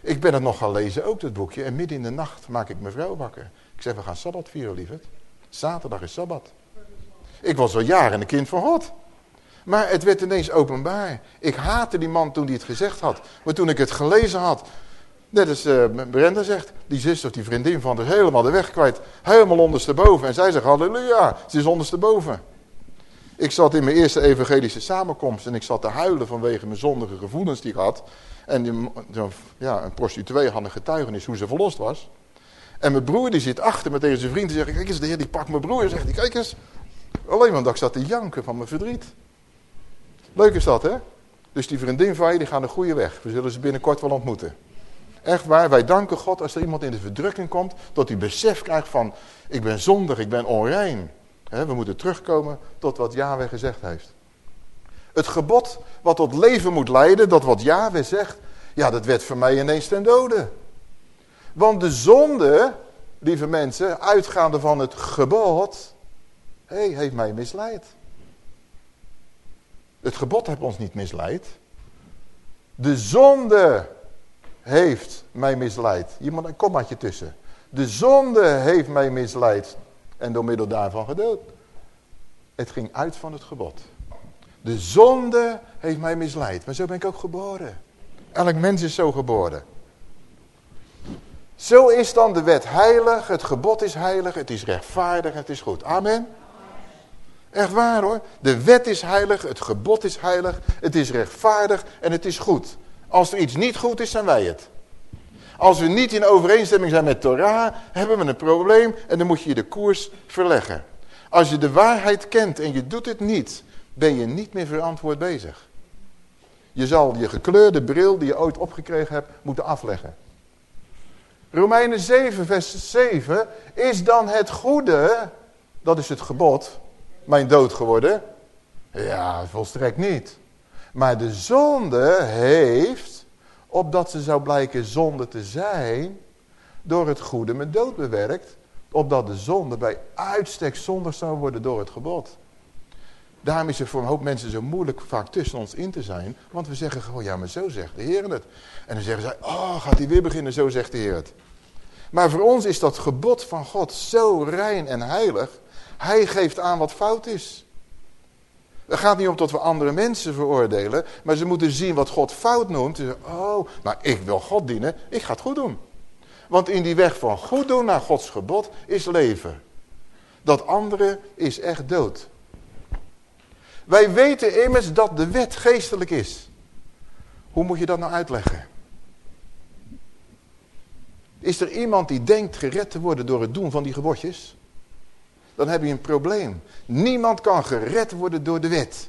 A: Ik ben het nog gaan lezen, ook dat boekje. En midden in de nacht maak ik mijn vrouw wakker. Ik zeg, we gaan Sabbat vieren, lieverd. Zaterdag is Sabbat. Ik was al jaren een kind van God. Maar het werd ineens openbaar. Ik haatte die man toen hij het gezegd had. Maar toen ik het gelezen had, net als uh, Brenda zegt, die zus of die vriendin van er helemaal de weg kwijt. Helemaal ondersteboven. En zij zegt, halleluja, ze is ondersteboven. Ik zat in mijn eerste evangelische samenkomst en ik zat te huilen vanwege mijn zondige gevoelens die ik had. En ja, een prostituee had een getuigenis hoe ze verlost was. En mijn broer die zit achter me tegen zijn vriend en zegt, kijk eens, de heer die pakt mijn broer. Zegt kijk eens, alleen maar dat ik zat te janken van mijn verdriet. Leuk is dat, hè? Dus die vriendin van je, die gaan een goede weg. We zullen ze binnenkort wel ontmoeten. Echt waar, wij danken God als er iemand in de verdrukking komt, dat hij besef krijgt van, ik ben zondig, ik ben onrein. we moeten terugkomen tot wat Yahweh gezegd heeft. Het gebod wat tot leven moet leiden, dat wat Yahweh zegt, ja, dat werd voor mij ineens ten dode. Want de zonde lieve mensen, uitgaande van het gebod, hey, heeft mij misleid. Het gebod heeft ons niet misleid. De zonde heeft mij misleid. Hier moet een kommaatje tussen. De zonde heeft mij misleid en door middel daarvan gedood. Het ging uit van het gebod. De zonde heeft mij misleid. Maar zo ben ik ook geboren. Elk mens is zo geboren. Zo is dan de wet heilig, het gebod is heilig, het is rechtvaardig, het is goed. Amen. Echt waar hoor. De wet is heilig, het gebod is heilig, het is rechtvaardig en het is goed. Als er iets niet goed is, zijn wij het. Als we niet in overeenstemming zijn met Torah, hebben we een probleem en dan moet je de koers verleggen. Als je de waarheid kent en je doet het niet, ben je niet meer verantwoord bezig. Je zal je gekleurde bril die je ooit opgekregen hebt, moeten afleggen. Romeinen 7, vers 7, is dan het goede, dat is het gebod, mijn dood geworden? Ja, volstrekt niet. Maar de zonde heeft, opdat ze zou blijken zonde te zijn, door het goede met dood bewerkt, opdat de zonde bij uitstek zondig zou worden door het gebod. Daarom is het voor een hoop mensen zo moeilijk vaak tussen ons in te zijn. Want we zeggen gewoon, ja maar zo zegt de Heer het. En dan zeggen zij, oh gaat hij weer beginnen, zo zegt de Heer het. Maar voor ons is dat gebod van God zo rein en heilig. Hij geeft aan wat fout is. Het gaat niet om dat we andere mensen veroordelen. Maar ze moeten zien wat God fout noemt. Oh, nou ik wil God dienen. Ik ga het goed doen. Want in die weg van goed doen naar Gods gebod is leven. Dat andere is echt dood. Wij weten immers dat de wet geestelijk is. Hoe moet je dat nou uitleggen? Is er iemand die denkt gered te worden door het doen van die gebodjes? Dan heb je een probleem. Niemand kan gered worden door de wet.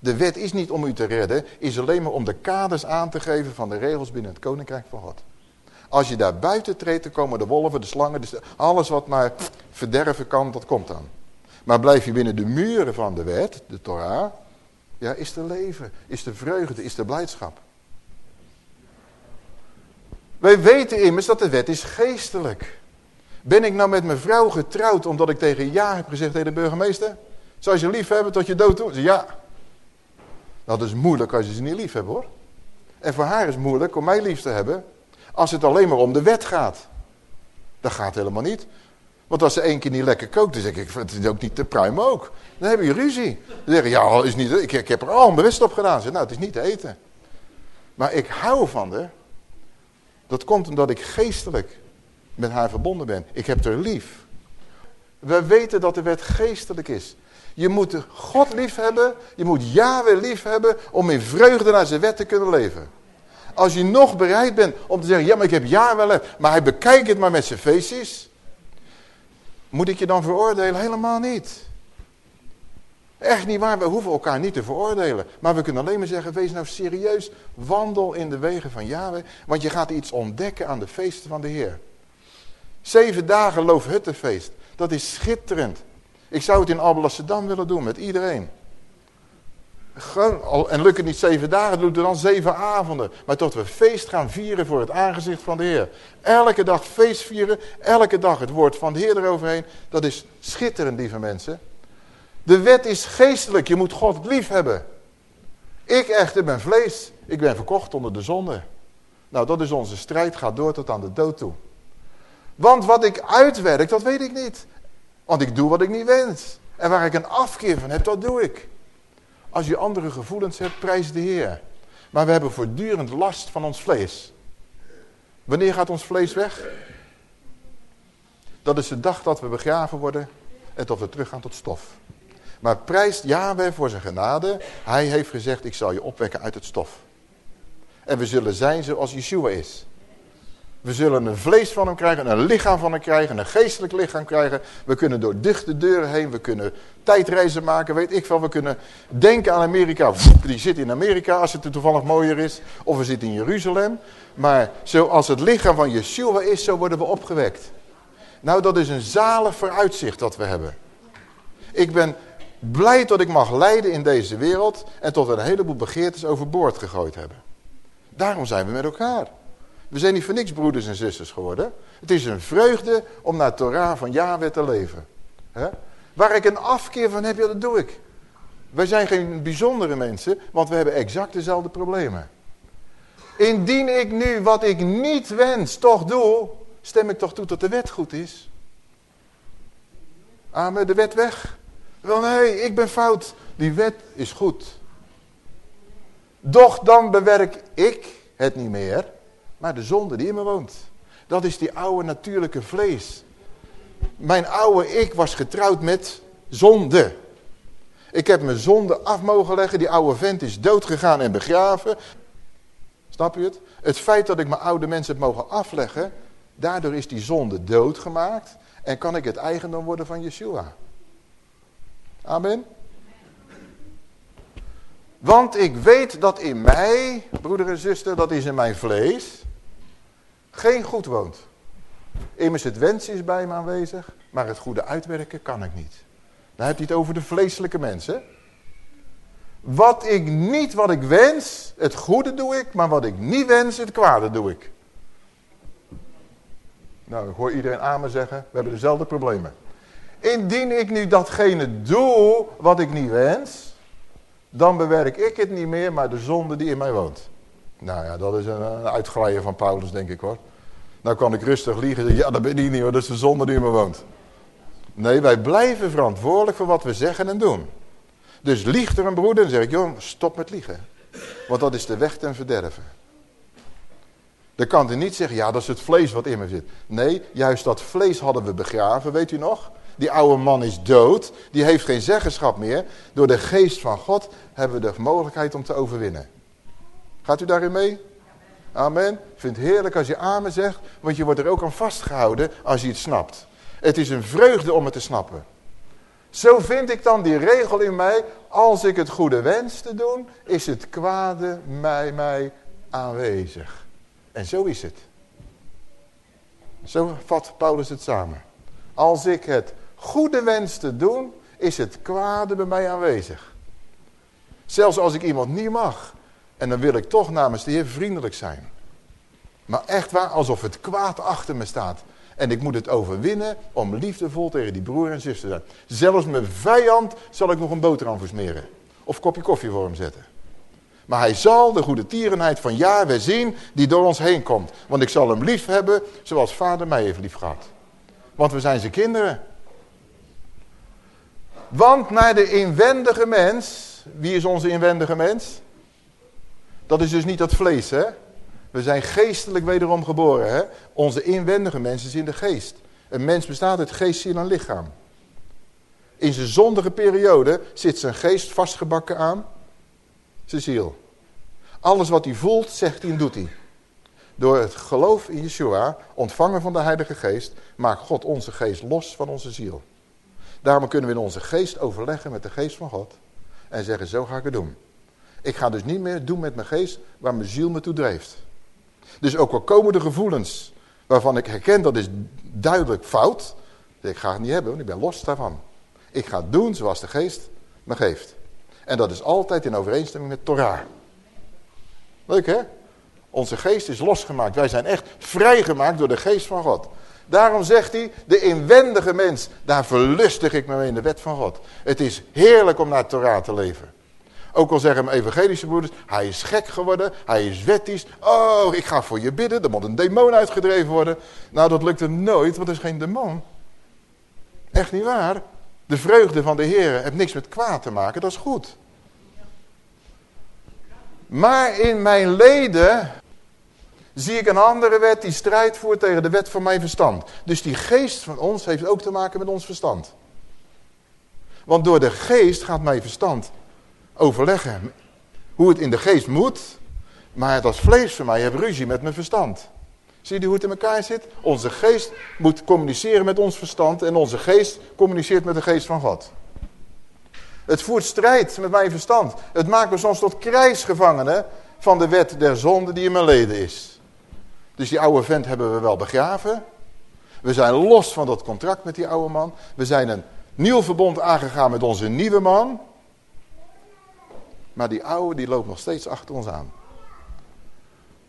A: De wet is niet om u te redden, is alleen maar om de kaders aan te geven van de regels binnen het koninkrijk van God. Als je daar buiten treedt, dan komen de wolven, de slangen, alles wat maar verderven kan, dat komt dan. Maar blijf je binnen de muren van de wet, de Torah, ja, is er leven, is er vreugde, is er blijdschap. Wij weten immers dat de wet is geestelijk. Ben ik nou met mijn vrouw getrouwd omdat ik tegen ja heb gezegd tegen de burgemeester? Zou je lief hebben tot je dood toe? Ja. Nou, dat is moeilijk als je ze niet lief hebt hoor. En voor haar is het moeilijk om mij lief te hebben als het alleen maar om de wet gaat. Dat gaat helemaal niet. Want als ze één keer niet lekker kookt, dan zeg ik, het is ook niet te pruim ook. Dan hebben je ruzie. Dan zeggen ja, is niet, ik, ik heb er al onbewust op gedaan. Zeg, nou, het is niet te eten. Maar ik hou van haar. Dat komt omdat ik geestelijk met haar verbonden ben. Ik heb haar lief. We weten dat de wet geestelijk is. Je moet God lief hebben. Je moet Yahweh lief hebben om in vreugde naar zijn wet te kunnen leven. Als je nog bereid bent om te zeggen, ja maar ik heb Yahweh lief. Maar hij bekijkt het maar met zijn feestjes. Moet ik je dan veroordelen? Helemaal niet. Echt niet waar, we hoeven elkaar niet te veroordelen. Maar we kunnen alleen maar zeggen, wees nou serieus, wandel in de wegen van Yahweh. Want je gaat iets ontdekken aan de feesten van de Heer. Zeven dagen loofhuttenfeest, dat is schitterend. Ik zou het in Alblasserdam willen doen, met iedereen. En lukt het niet zeven dagen, doen we dan zeven avonden. Maar tot we feest gaan vieren voor het aangezicht van de Heer. Elke dag feest vieren, elke dag het woord van de Heer eroverheen. Dat is schitterend, lieve mensen. De wet is geestelijk, je moet God lief hebben. Ik echter ben vlees, ik ben verkocht onder de zonde. Nou, dat is onze strijd, gaat door tot aan de dood toe. Want wat ik uitwerk, dat weet ik niet. Want ik doe wat ik niet wens. En waar ik een afkeer van heb, dat doe ik. Als je andere gevoelens hebt, prijs de Heer. Maar we hebben voortdurend last van ons vlees. Wanneer gaat ons vlees weg? Dat is de dag dat we begraven worden en tot we teruggaan tot stof. Maar prijst Yahweh voor zijn genade. Hij heeft gezegd, ik zal je opwekken uit het stof. En we zullen zijn zoals Yeshua is. We zullen een vlees van hem krijgen, een lichaam van hem krijgen, een geestelijk lichaam krijgen. We kunnen door dichte deuren heen, we kunnen tijdreizen maken, weet ik veel. We kunnen denken aan Amerika, die zit in Amerika als het er toevallig mooier is. Of we zitten in Jeruzalem. Maar zoals het lichaam van Yeshua is, zo worden we opgewekt. Nou, dat is een zalig vooruitzicht dat we hebben. Ik ben blij dat ik mag lijden in deze wereld en tot een heleboel begeertes overboord gegooid hebben. Daarom zijn we met elkaar. We zijn niet voor niks broeders en zusters geworden. Het is een vreugde om naar Torah van Yahweh te leven. Waar ik een afkeer van heb, dat doe ik. Wij zijn geen bijzondere mensen, want we hebben exact dezelfde problemen. Indien ik nu wat ik niet wens toch doe, stem ik toch toe dat de wet goed is. Amen, de wet weg. Wel nee, ik ben fout. Die wet is goed. Doch dan bewerk ik het niet meer, maar de zonde die in me woont. Dat is die oude natuurlijke vlees. Mijn oude ik was getrouwd met zonde. Ik heb mijn zonde af mogen leggen. Die oude vent is doodgegaan en begraven. Snap je het? Het feit dat ik mijn oude mensen heb mogen afleggen. Daardoor is die zonde doodgemaakt. En kan ik het eigendom worden van Yeshua. Amen. Want ik weet dat in mij, broeder en zuster, dat is in mijn vlees, geen goed woont. Immers het wens is bij me aanwezig, maar het goede uitwerken kan ik niet. Dan heb je het over de vleeselijke mensen. Wat ik niet, wat ik wens, het goede doe ik, maar wat ik niet wens, het kwade doe ik. Nou, ik hoor iedereen amen zeggen, we hebben dezelfde problemen. Indien ik nu datgene doe wat ik niet wens, dan bewerk ik het niet meer, maar de zonde die in mij woont. Nou ja, dat is een, een uitglijden van Paulus, denk ik hoor. Nou kan ik rustig liegen, ja dat ben ik niet hoor, dat is de zonde die in me woont. Nee, wij blijven verantwoordelijk voor wat we zeggen en doen. Dus liegt er een broeder, dan zeg ik, joh, stop met liegen. Want dat is de weg ten verderven. Dan kan hij niet zeggen, ja, dat is het vlees wat in me zit. Nee, juist dat vlees hadden we begraven, weet u nog? Die oude man is dood, die heeft geen zeggenschap meer. Door de geest van God hebben we de mogelijkheid om te overwinnen. Gaat u daarin mee? Amen. Ik vind het heerlijk als je amen zegt, want je wordt er ook aan vastgehouden als je het snapt. Het is een vreugde om het te snappen. Zo vind ik dan die regel in mij, als ik het goede wens te doen, is het kwade mij, mij aanwezig. En zo is het. Zo vat Paulus het samen. Als ik het goede wens te doen, is het kwade bij mij aanwezig. Zelfs als ik iemand niet mag. En dan wil ik toch namens de Heer vriendelijk zijn. Maar echt waar, alsof het kwaad achter me staat. En ik moet het overwinnen om liefdevol tegen die broer en zuster te zijn. Zelfs mijn vijand zal ik nog een boterham versmeren. Of een kopje koffie voor hem zetten. Maar hij zal de goede tierenheid van Yahweh zien die door ons heen komt. Want ik zal hem lief hebben zoals vader mij heeft lief gehad. Want we zijn zijn kinderen. Want naar de inwendige mens, wie is onze inwendige mens? Dat is dus niet dat vlees, hè? We zijn geestelijk wederom geboren. Hè? Onze inwendige mens is in de geest. Een mens bestaat uit geest, ziel en lichaam. In zijn zondige periode zit zijn geest vastgebakken aan zijn ziel. Alles wat hij voelt, zegt hij en doet hij. Door het geloof in Yeshua, ontvangen van de Heilige Geest, maakt God onze geest los van onze ziel. Daarom kunnen we in onze geest overleggen met de geest van God. En zeggen, zo ga ik het doen. Ik ga dus niet meer doen met mijn geest waar mijn ziel me toe drijft. Dus ook al komen de gevoelens waarvan ik herken dat is duidelijk fout. Ik ga het niet hebben, want ik ben los daarvan. Ik ga doen zoals de geest me geeft. En dat is altijd in overeenstemming met Torah. Leuk hè? Onze geest is losgemaakt. Wij zijn echt vrijgemaakt door de geest van God. Daarom zegt hij, de inwendige mens, daar verlustig ik me mee in de wet van God. Het is heerlijk om naar Torah te leven. Ook al zeggen mijn evangelische broeders, hij is gek geworden, hij is wettisch. Oh, ik ga voor je bidden, er moet een demon uitgedreven worden. Nou, dat lukt hem nooit, want er is geen demon. Echt niet waar. De vreugde van de Heer heeft niks met kwaad te maken, dat is goed. Maar in mijn leden zie ik een andere wet die strijd voert tegen de wet van mijn verstand. Dus die geest van ons heeft ook te maken met ons verstand. Want door de geest gaat mijn verstand overleggen hoe het in de geest moet. Maar het als vlees van mij heeft ruzie met mijn verstand. Zie je hoe het in elkaar zit? Onze geest moet communiceren met ons verstand en onze geest communiceert met de geest van God. Het voert strijd met mijn verstand. Het maakt me soms tot krijgsgevangene van de wet der zonde die in mijn leden is. Dus die oude vent hebben we wel begraven. We zijn los van dat contract met die oude man. We zijn een nieuw verbond aangegaan met onze nieuwe man. Maar die oude die loopt nog steeds achter ons aan.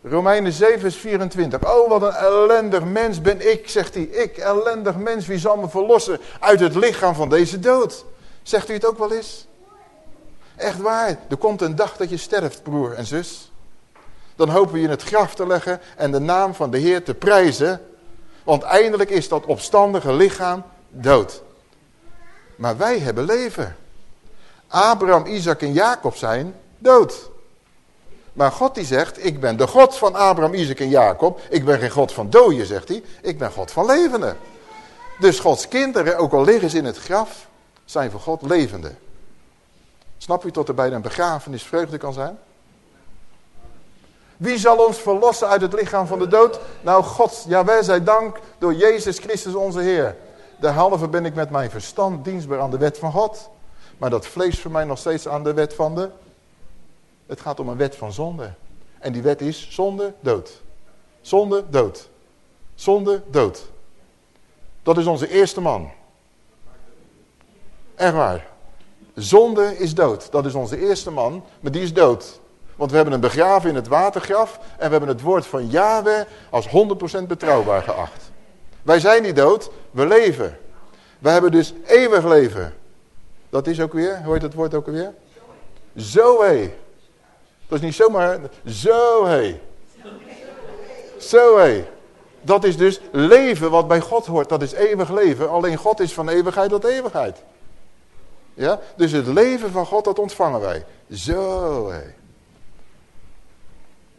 A: Romeinen 7 vers 24. Oh, wat een ellendig mens ben ik, zegt hij. Ik, ellendig mens, wie zal me verlossen uit het lichaam van deze dood? Zegt u het ook wel eens? Echt waar, er komt een dag dat je sterft, broer en zus. Dan hopen we je in het graf te leggen en de naam van de Heer te prijzen. Want eindelijk is dat opstandige lichaam dood. Maar wij hebben leven. Abraham, Isaac en Jacob zijn dood. Maar God die zegt, ik ben de God van Abraham, Isaac en Jacob. Ik ben geen God van doden, zegt hij. Ik ben God van levenden. Dus Gods kinderen, ook al liggen ze in het graf, zijn voor God levende. Snap u tot er bij een begrafenis vreugde kan zijn? Wie zal ons verlossen uit het lichaam van de dood? Nou God, ja wij zij dank door Jezus Christus onze Heer. Derhalve ben ik met mijn verstand dienstbaar aan de wet van God. Maar dat vlees voor mij nog steeds aan de wet van de... Het gaat om een wet van zonde. En die wet is zonde, dood. Zonde, dood. Zonde, dood. Dat is onze eerste man. Echt waar. Zonde is dood. Dat is onze eerste man, maar die is dood. Want we hebben hem begraven in het watergraf en we hebben het woord van Yahweh als 100% betrouwbaar geacht. Wij zijn niet dood, we leven. We hebben dus eeuwig leven. Dat is ook weer, hoe heet het woord ook weer? Zoe. Dat is niet zomaar, zoe. Zoe. Dat is dus leven wat bij God hoort. Dat is eeuwig leven. Alleen God is van eeuwigheid tot eeuwigheid. Ja? Dus het leven van God, dat ontvangen wij. Zo, hé.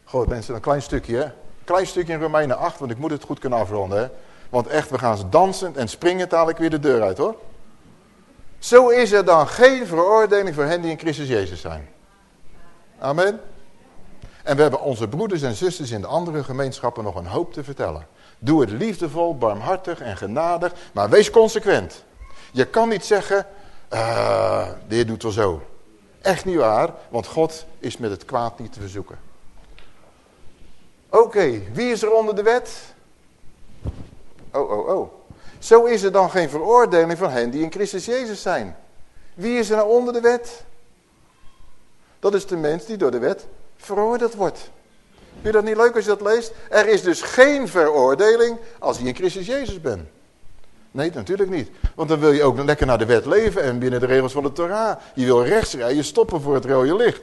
A: Goed, mensen, een klein stukje. Klein stukje in Romeinen 8, want ik moet het goed kunnen afronden, hè. Want echt, we gaan dansend en springen dadelijk weer de deur uit, hoor. Zo is er dan geen veroordeling voor hen die in Christus Jezus zijn. Amen. En we hebben onze broeders en zusters in de andere gemeenschappen nog een hoop te vertellen. Doe het liefdevol, barmhartig en genadig, maar wees consequent. Je kan niet zeggen, uh, de Heer doet wel zo. Echt niet waar, want God is met het kwaad niet te verzoeken. Oké, wie is er onder de wet? Oh, oh, oh. Zo is er dan geen veroordeling van hen die in Christus Jezus zijn. Wie is er nou onder de wet? Dat is de mens die door de wet veroordeeld wordt. Vind je dat niet leuk als je dat leest? Er is dus geen veroordeling als je in Christus Jezus bent. Nee, natuurlijk niet. Want dan wil je ook lekker naar de wet leven en binnen de regels van de Torah. Je wil rechts rijden, stoppen voor het rode licht.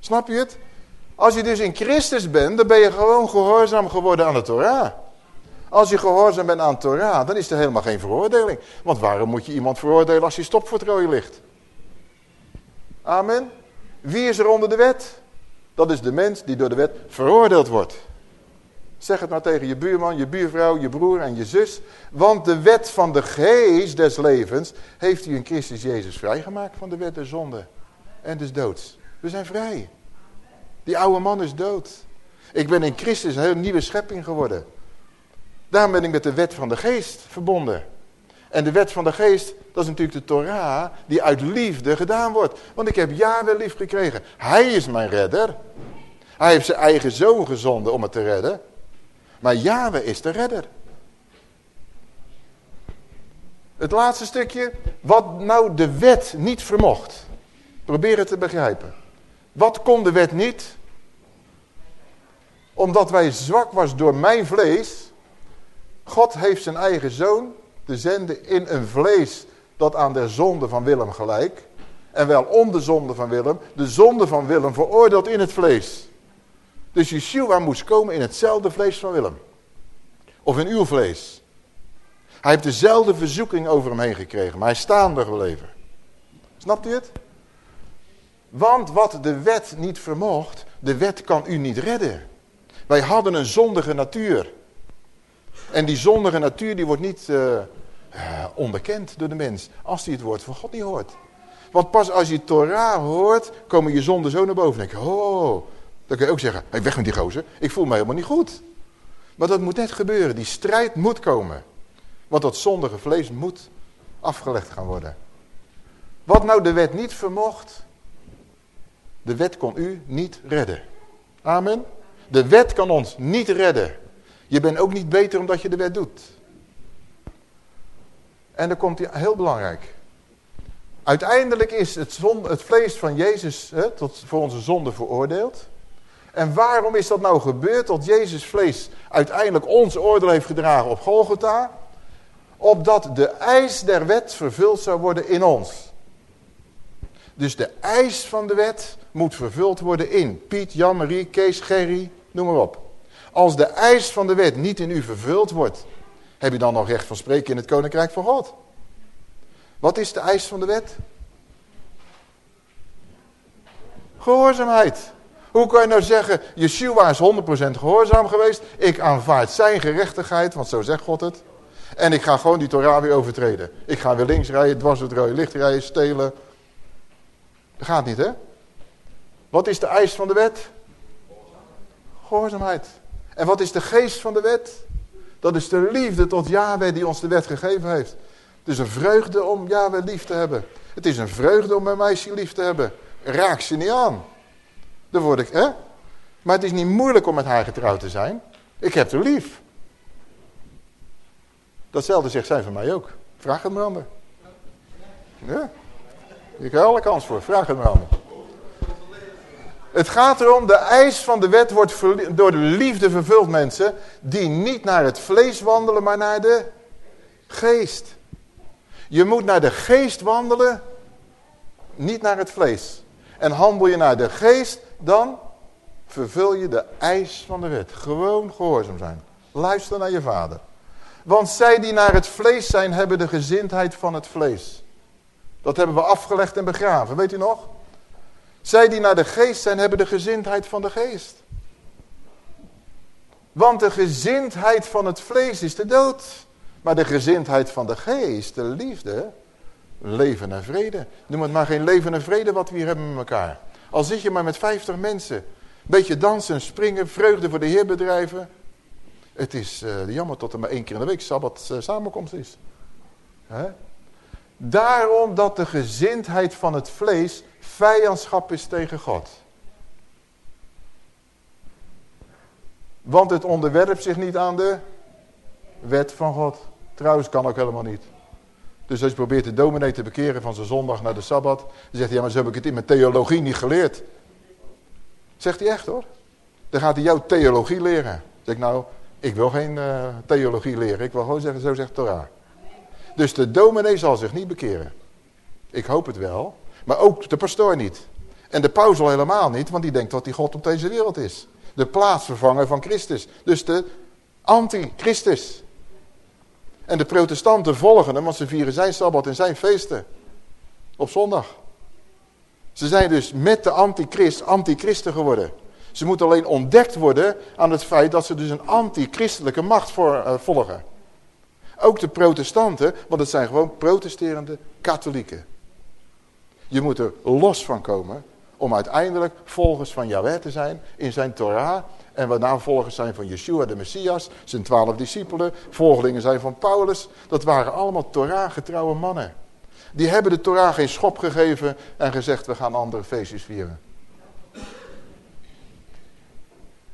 A: Snap je het? Als je dus in Christus bent, dan ben je gewoon gehoorzaam geworden aan de Torah. Als je gehoorzaam bent aan Torah, dan is er helemaal geen veroordeling. Want waarom moet je iemand veroordelen als je rode licht? Amen. Wie is er onder de wet? Dat is de mens die door de wet veroordeeld wordt. Zeg het maar tegen je buurman, je buurvrouw, je broer en je zus. Want de wet van de geest des levens heeft u in Christus Jezus vrijgemaakt van de wet der zonde en des doods. We zijn vrij. Die oude man is dood. Ik ben in Christus een nieuwe schepping geworden. Daarom ben ik met de wet van de geest verbonden. En de wet van de geest, dat is natuurlijk de Torah die uit liefde gedaan wordt. Want ik heb Yahweh lief gekregen. Hij is mijn redder. Hij heeft zijn eigen zoon gezonden om het te redden. Maar Yahweh is de redder. Het laatste stukje. Wat nou de wet niet vermocht. Probeer het te begrijpen. Wat kon de wet niet? Omdat wij zwak was door mijn vlees. God heeft zijn eigen zoon te zenden in een vlees dat aan de zonde van Willem gelijk. En wel om de zonde van Willem. De zonde van Willem veroordeeld in het vlees. Dus Yeshua moest komen in hetzelfde vlees van Willem. Of in uw vlees. Hij heeft dezelfde verzoeking over hem heen gekregen. Maar hij is staande gebleven. Snapt u het? Want wat de wet niet vermocht, de wet kan u niet redden. Wij hadden een zondige natuur. En die zondige natuur die wordt niet uh, onderkend door de mens. Als hij het woord van God niet hoort. Want pas als je Torah hoort, komen je zonden zo naar boven. En denk je, oh, dan kun je ook zeggen, hey, weg met die gozer, ik voel me helemaal niet goed. Maar dat moet net gebeuren, die strijd moet komen. Want dat zondige vlees moet afgelegd gaan worden. Wat nou de wet niet vermocht, de wet kon u niet redden. Amen. De wet kan ons niet redden. Je bent ook niet beter omdat je de wet doet. En dan komt hij heel belangrijk. Uiteindelijk is het, het vlees van Jezus hè, tot, voor onze zonde veroordeeld. En waarom is dat nou gebeurd? Dat Jezus vlees uiteindelijk ons oordeel heeft gedragen op Golgotha. Opdat de eis der wet vervuld zou worden in ons. Dus de eis van de wet moet vervuld worden in Piet, Jan, Marie, Kees, Gerry, noem maar op. Als de eis van de wet niet in u vervuld wordt, heb je dan nog recht van spreken in het koninkrijk van God. Wat is de eis van de wet? Gehoorzaamheid. Hoe kan je nou zeggen, Yeshua is 100% gehoorzaam geweest. Ik aanvaard zijn gerechtigheid, want zo zegt God het. En ik ga gewoon die Torah weer overtreden. Ik ga weer links rijden, dwars het rode licht rijden, stelen. Dat gaat niet, hè? Wat is de eis van de wet? Gehoorzaamheid. En wat is de geest van de wet? Dat is de liefde tot Yahweh die ons de wet gegeven heeft. Het is een vreugde om Yahweh lief te hebben. Het is een vreugde om een meisje lief te hebben. Raak ze niet aan. Dan word ik, hè? Maar het is niet moeilijk om met haar getrouwd te zijn. Ik heb haar lief. Datzelfde zegt zij van mij ook. Vraag het maar ander. Ja. Je krijgt alle kans voor. Vraag het maar ander. Het gaat erom, de eis van de wet wordt door de liefde vervuld, mensen. Die niet naar het vlees wandelen, maar naar de geest. Je moet naar de geest wandelen, niet naar het vlees. En handel je naar de geest, dan vervul je de eis van de wet. Gewoon gehoorzaam zijn. Luister naar je vader. Want zij die naar het vlees zijn, hebben de gezindheid van het vlees. Dat hebben we afgelegd en begraven, weet u nog? Zij die naar de geest zijn, hebben de gezindheid van de geest. Want de gezindheid van het vlees is de dood. Maar de gezindheid van de geest, de liefde, leven en vrede. Noem het maar geen leven en vrede wat we hier hebben met elkaar. Al zit je maar met 50 mensen. Beetje dansen, springen, vreugde voor de Heer bedrijven. Het is uh, jammer tot er maar één keer in de week Sabbat uh, samenkomst is. He? Daarom dat de gezindheid van het vlees vijandschap is tegen God. Want het onderwerpt zich niet aan de wet van God. Trouwens kan ook helemaal niet. Dus als je probeert de dominee te bekeren van zijn zondag naar de Sabbat. Dan zegt hij, ja maar zo heb ik het in mijn theologie niet geleerd. Zegt hij echt hoor. Dan gaat hij jouw theologie leren. Zeg ik nou, ik wil geen uh, theologie leren. Ik wil gewoon zeggen, zo zegt Torah. Dus de dominee zal zich niet bekeren. Ik hoop het wel. Maar ook de pastoor niet. En de paus al helemaal niet, want die denkt dat hij God op deze wereld is. De plaatsvervanger van Christus. Dus de anti-Christus. En de protestanten volgen hem, want ze vieren zijn Sabbat en zijn feesten. Op zondag. Ze zijn dus met de antichrist antichristen geworden. Ze moeten alleen ontdekt worden aan het feit dat ze dus een antichristelijke macht voor, uh, volgen. Ook de protestanten, want het zijn gewoon protesterende katholieken. Je moet er los van komen om uiteindelijk volgers van Yahweh te zijn in zijn Torah. En we navolgers zijn van Yeshua de Messias, zijn twaalf discipelen, volgelingen zijn van Paulus. Dat waren allemaal Torah-getrouwe mannen. Die hebben de Torah geen schop gegeven en gezegd we gaan andere feestjes vieren.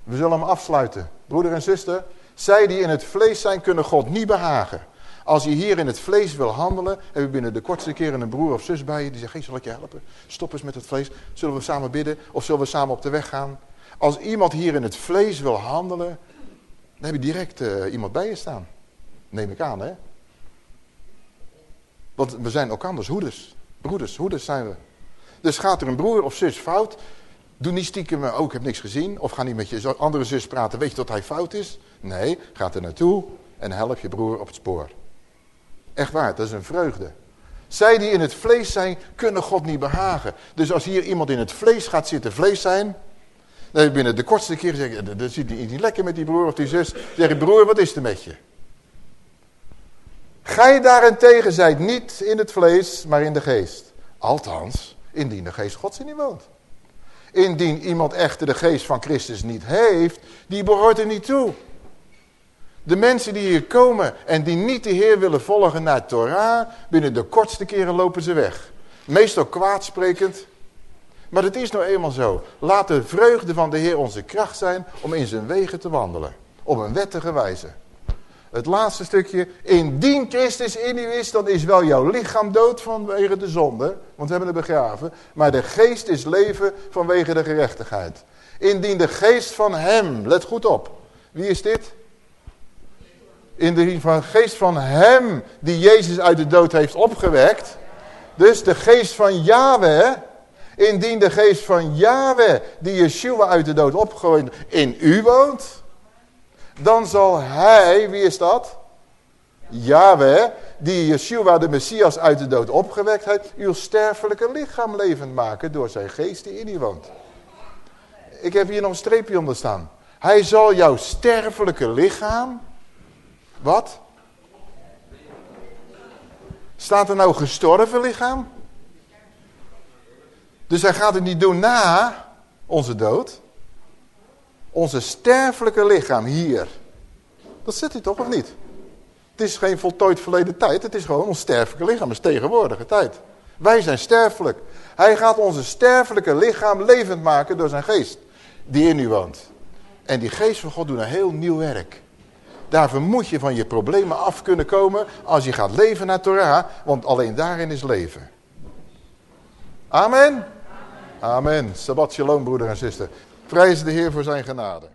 A: We zullen hem afsluiten. Broeder en zuster, zij die in het vlees zijn kunnen God niet behagen. Als je hier in het vlees wil handelen, heb je binnen de kortste keren een broer of zus bij je die zegt, hey, zal ik je helpen? Stop eens met het vlees. Zullen we samen bidden of zullen we samen op de weg gaan? Als iemand hier in het vlees wil handelen, dan heb je direct uh, iemand bij je staan. Neem ik aan, hè? Want we zijn ook anders hoeders. Broeders, hoeders zijn we. Dus gaat er een broer of zus fout, doe niet stiekem, ook oh, heb niks gezien. Of ga niet met je andere zus praten, weet je dat hij fout is? Nee, ga er naartoe en help je broer op het spoor. Echt waar, dat is een vreugde. Zij die in het vlees zijn, kunnen God niet behagen. Dus als hier iemand in het vlees gaat zitten vlees zijn... dan heb binnen de kortste keer zeggen... dat zit niet, lekker met die broer of die zus. Zeg je, broer, wat is er met je? Gij daarentegen zijt niet in het vlees, maar in de geest. Althans, indien de geest gods in u woont. Indien iemand echter de geest van Christus niet heeft, die behoort er niet toe. De mensen die hier komen en die niet de Heer willen volgen naar Torah, binnen de kortste keren lopen ze weg. Meestal kwaadsprekend. Maar het is nou eenmaal zo. Laat de vreugde van de Heer onze kracht zijn om in zijn wegen te wandelen. Op een wettige wijze. Het laatste stukje. Indien Christus in u is, dan is wel jouw lichaam dood vanwege de zonde. Want we hebben het begraven. Maar de geest is leven vanwege de gerechtigheid. Indien de geest van hem, let goed op. Wie is dit? In de geest van hem die Jezus uit de dood heeft opgewekt. Dus de geest van Yahweh. Indien de geest van Yahweh die Yeshua uit de dood opgewekt in u woont. Dan zal hij, wie is dat? Yahweh, die Yeshua de Messias uit de dood opgewekt heeft, uw sterfelijke lichaam levend maken door zijn geest die in u woont. Ik heb hier nog een streepje onder staan. Hij zal jouw sterfelijke lichaam, wat? Staat er nou gestorven lichaam? Dus hij gaat het niet doen na onze dood. Onze sterfelijke lichaam hier. Dat zit hij toch of niet? Het is geen voltooid verleden tijd. Het is gewoon ons sterfelijke lichaam. Het is tegenwoordige tijd. Wij zijn sterfelijk. Hij gaat onze sterfelijke lichaam levend maken door zijn geest. Die in u woont. En die geest van God doet een heel nieuw werk. Daarvoor moet je van je problemen af kunnen komen als je gaat leven naar Torah. Want alleen daarin is leven. Amen. Amen. Sabbat shalom broeder en zuster. Prijs de Heer voor zijn genade.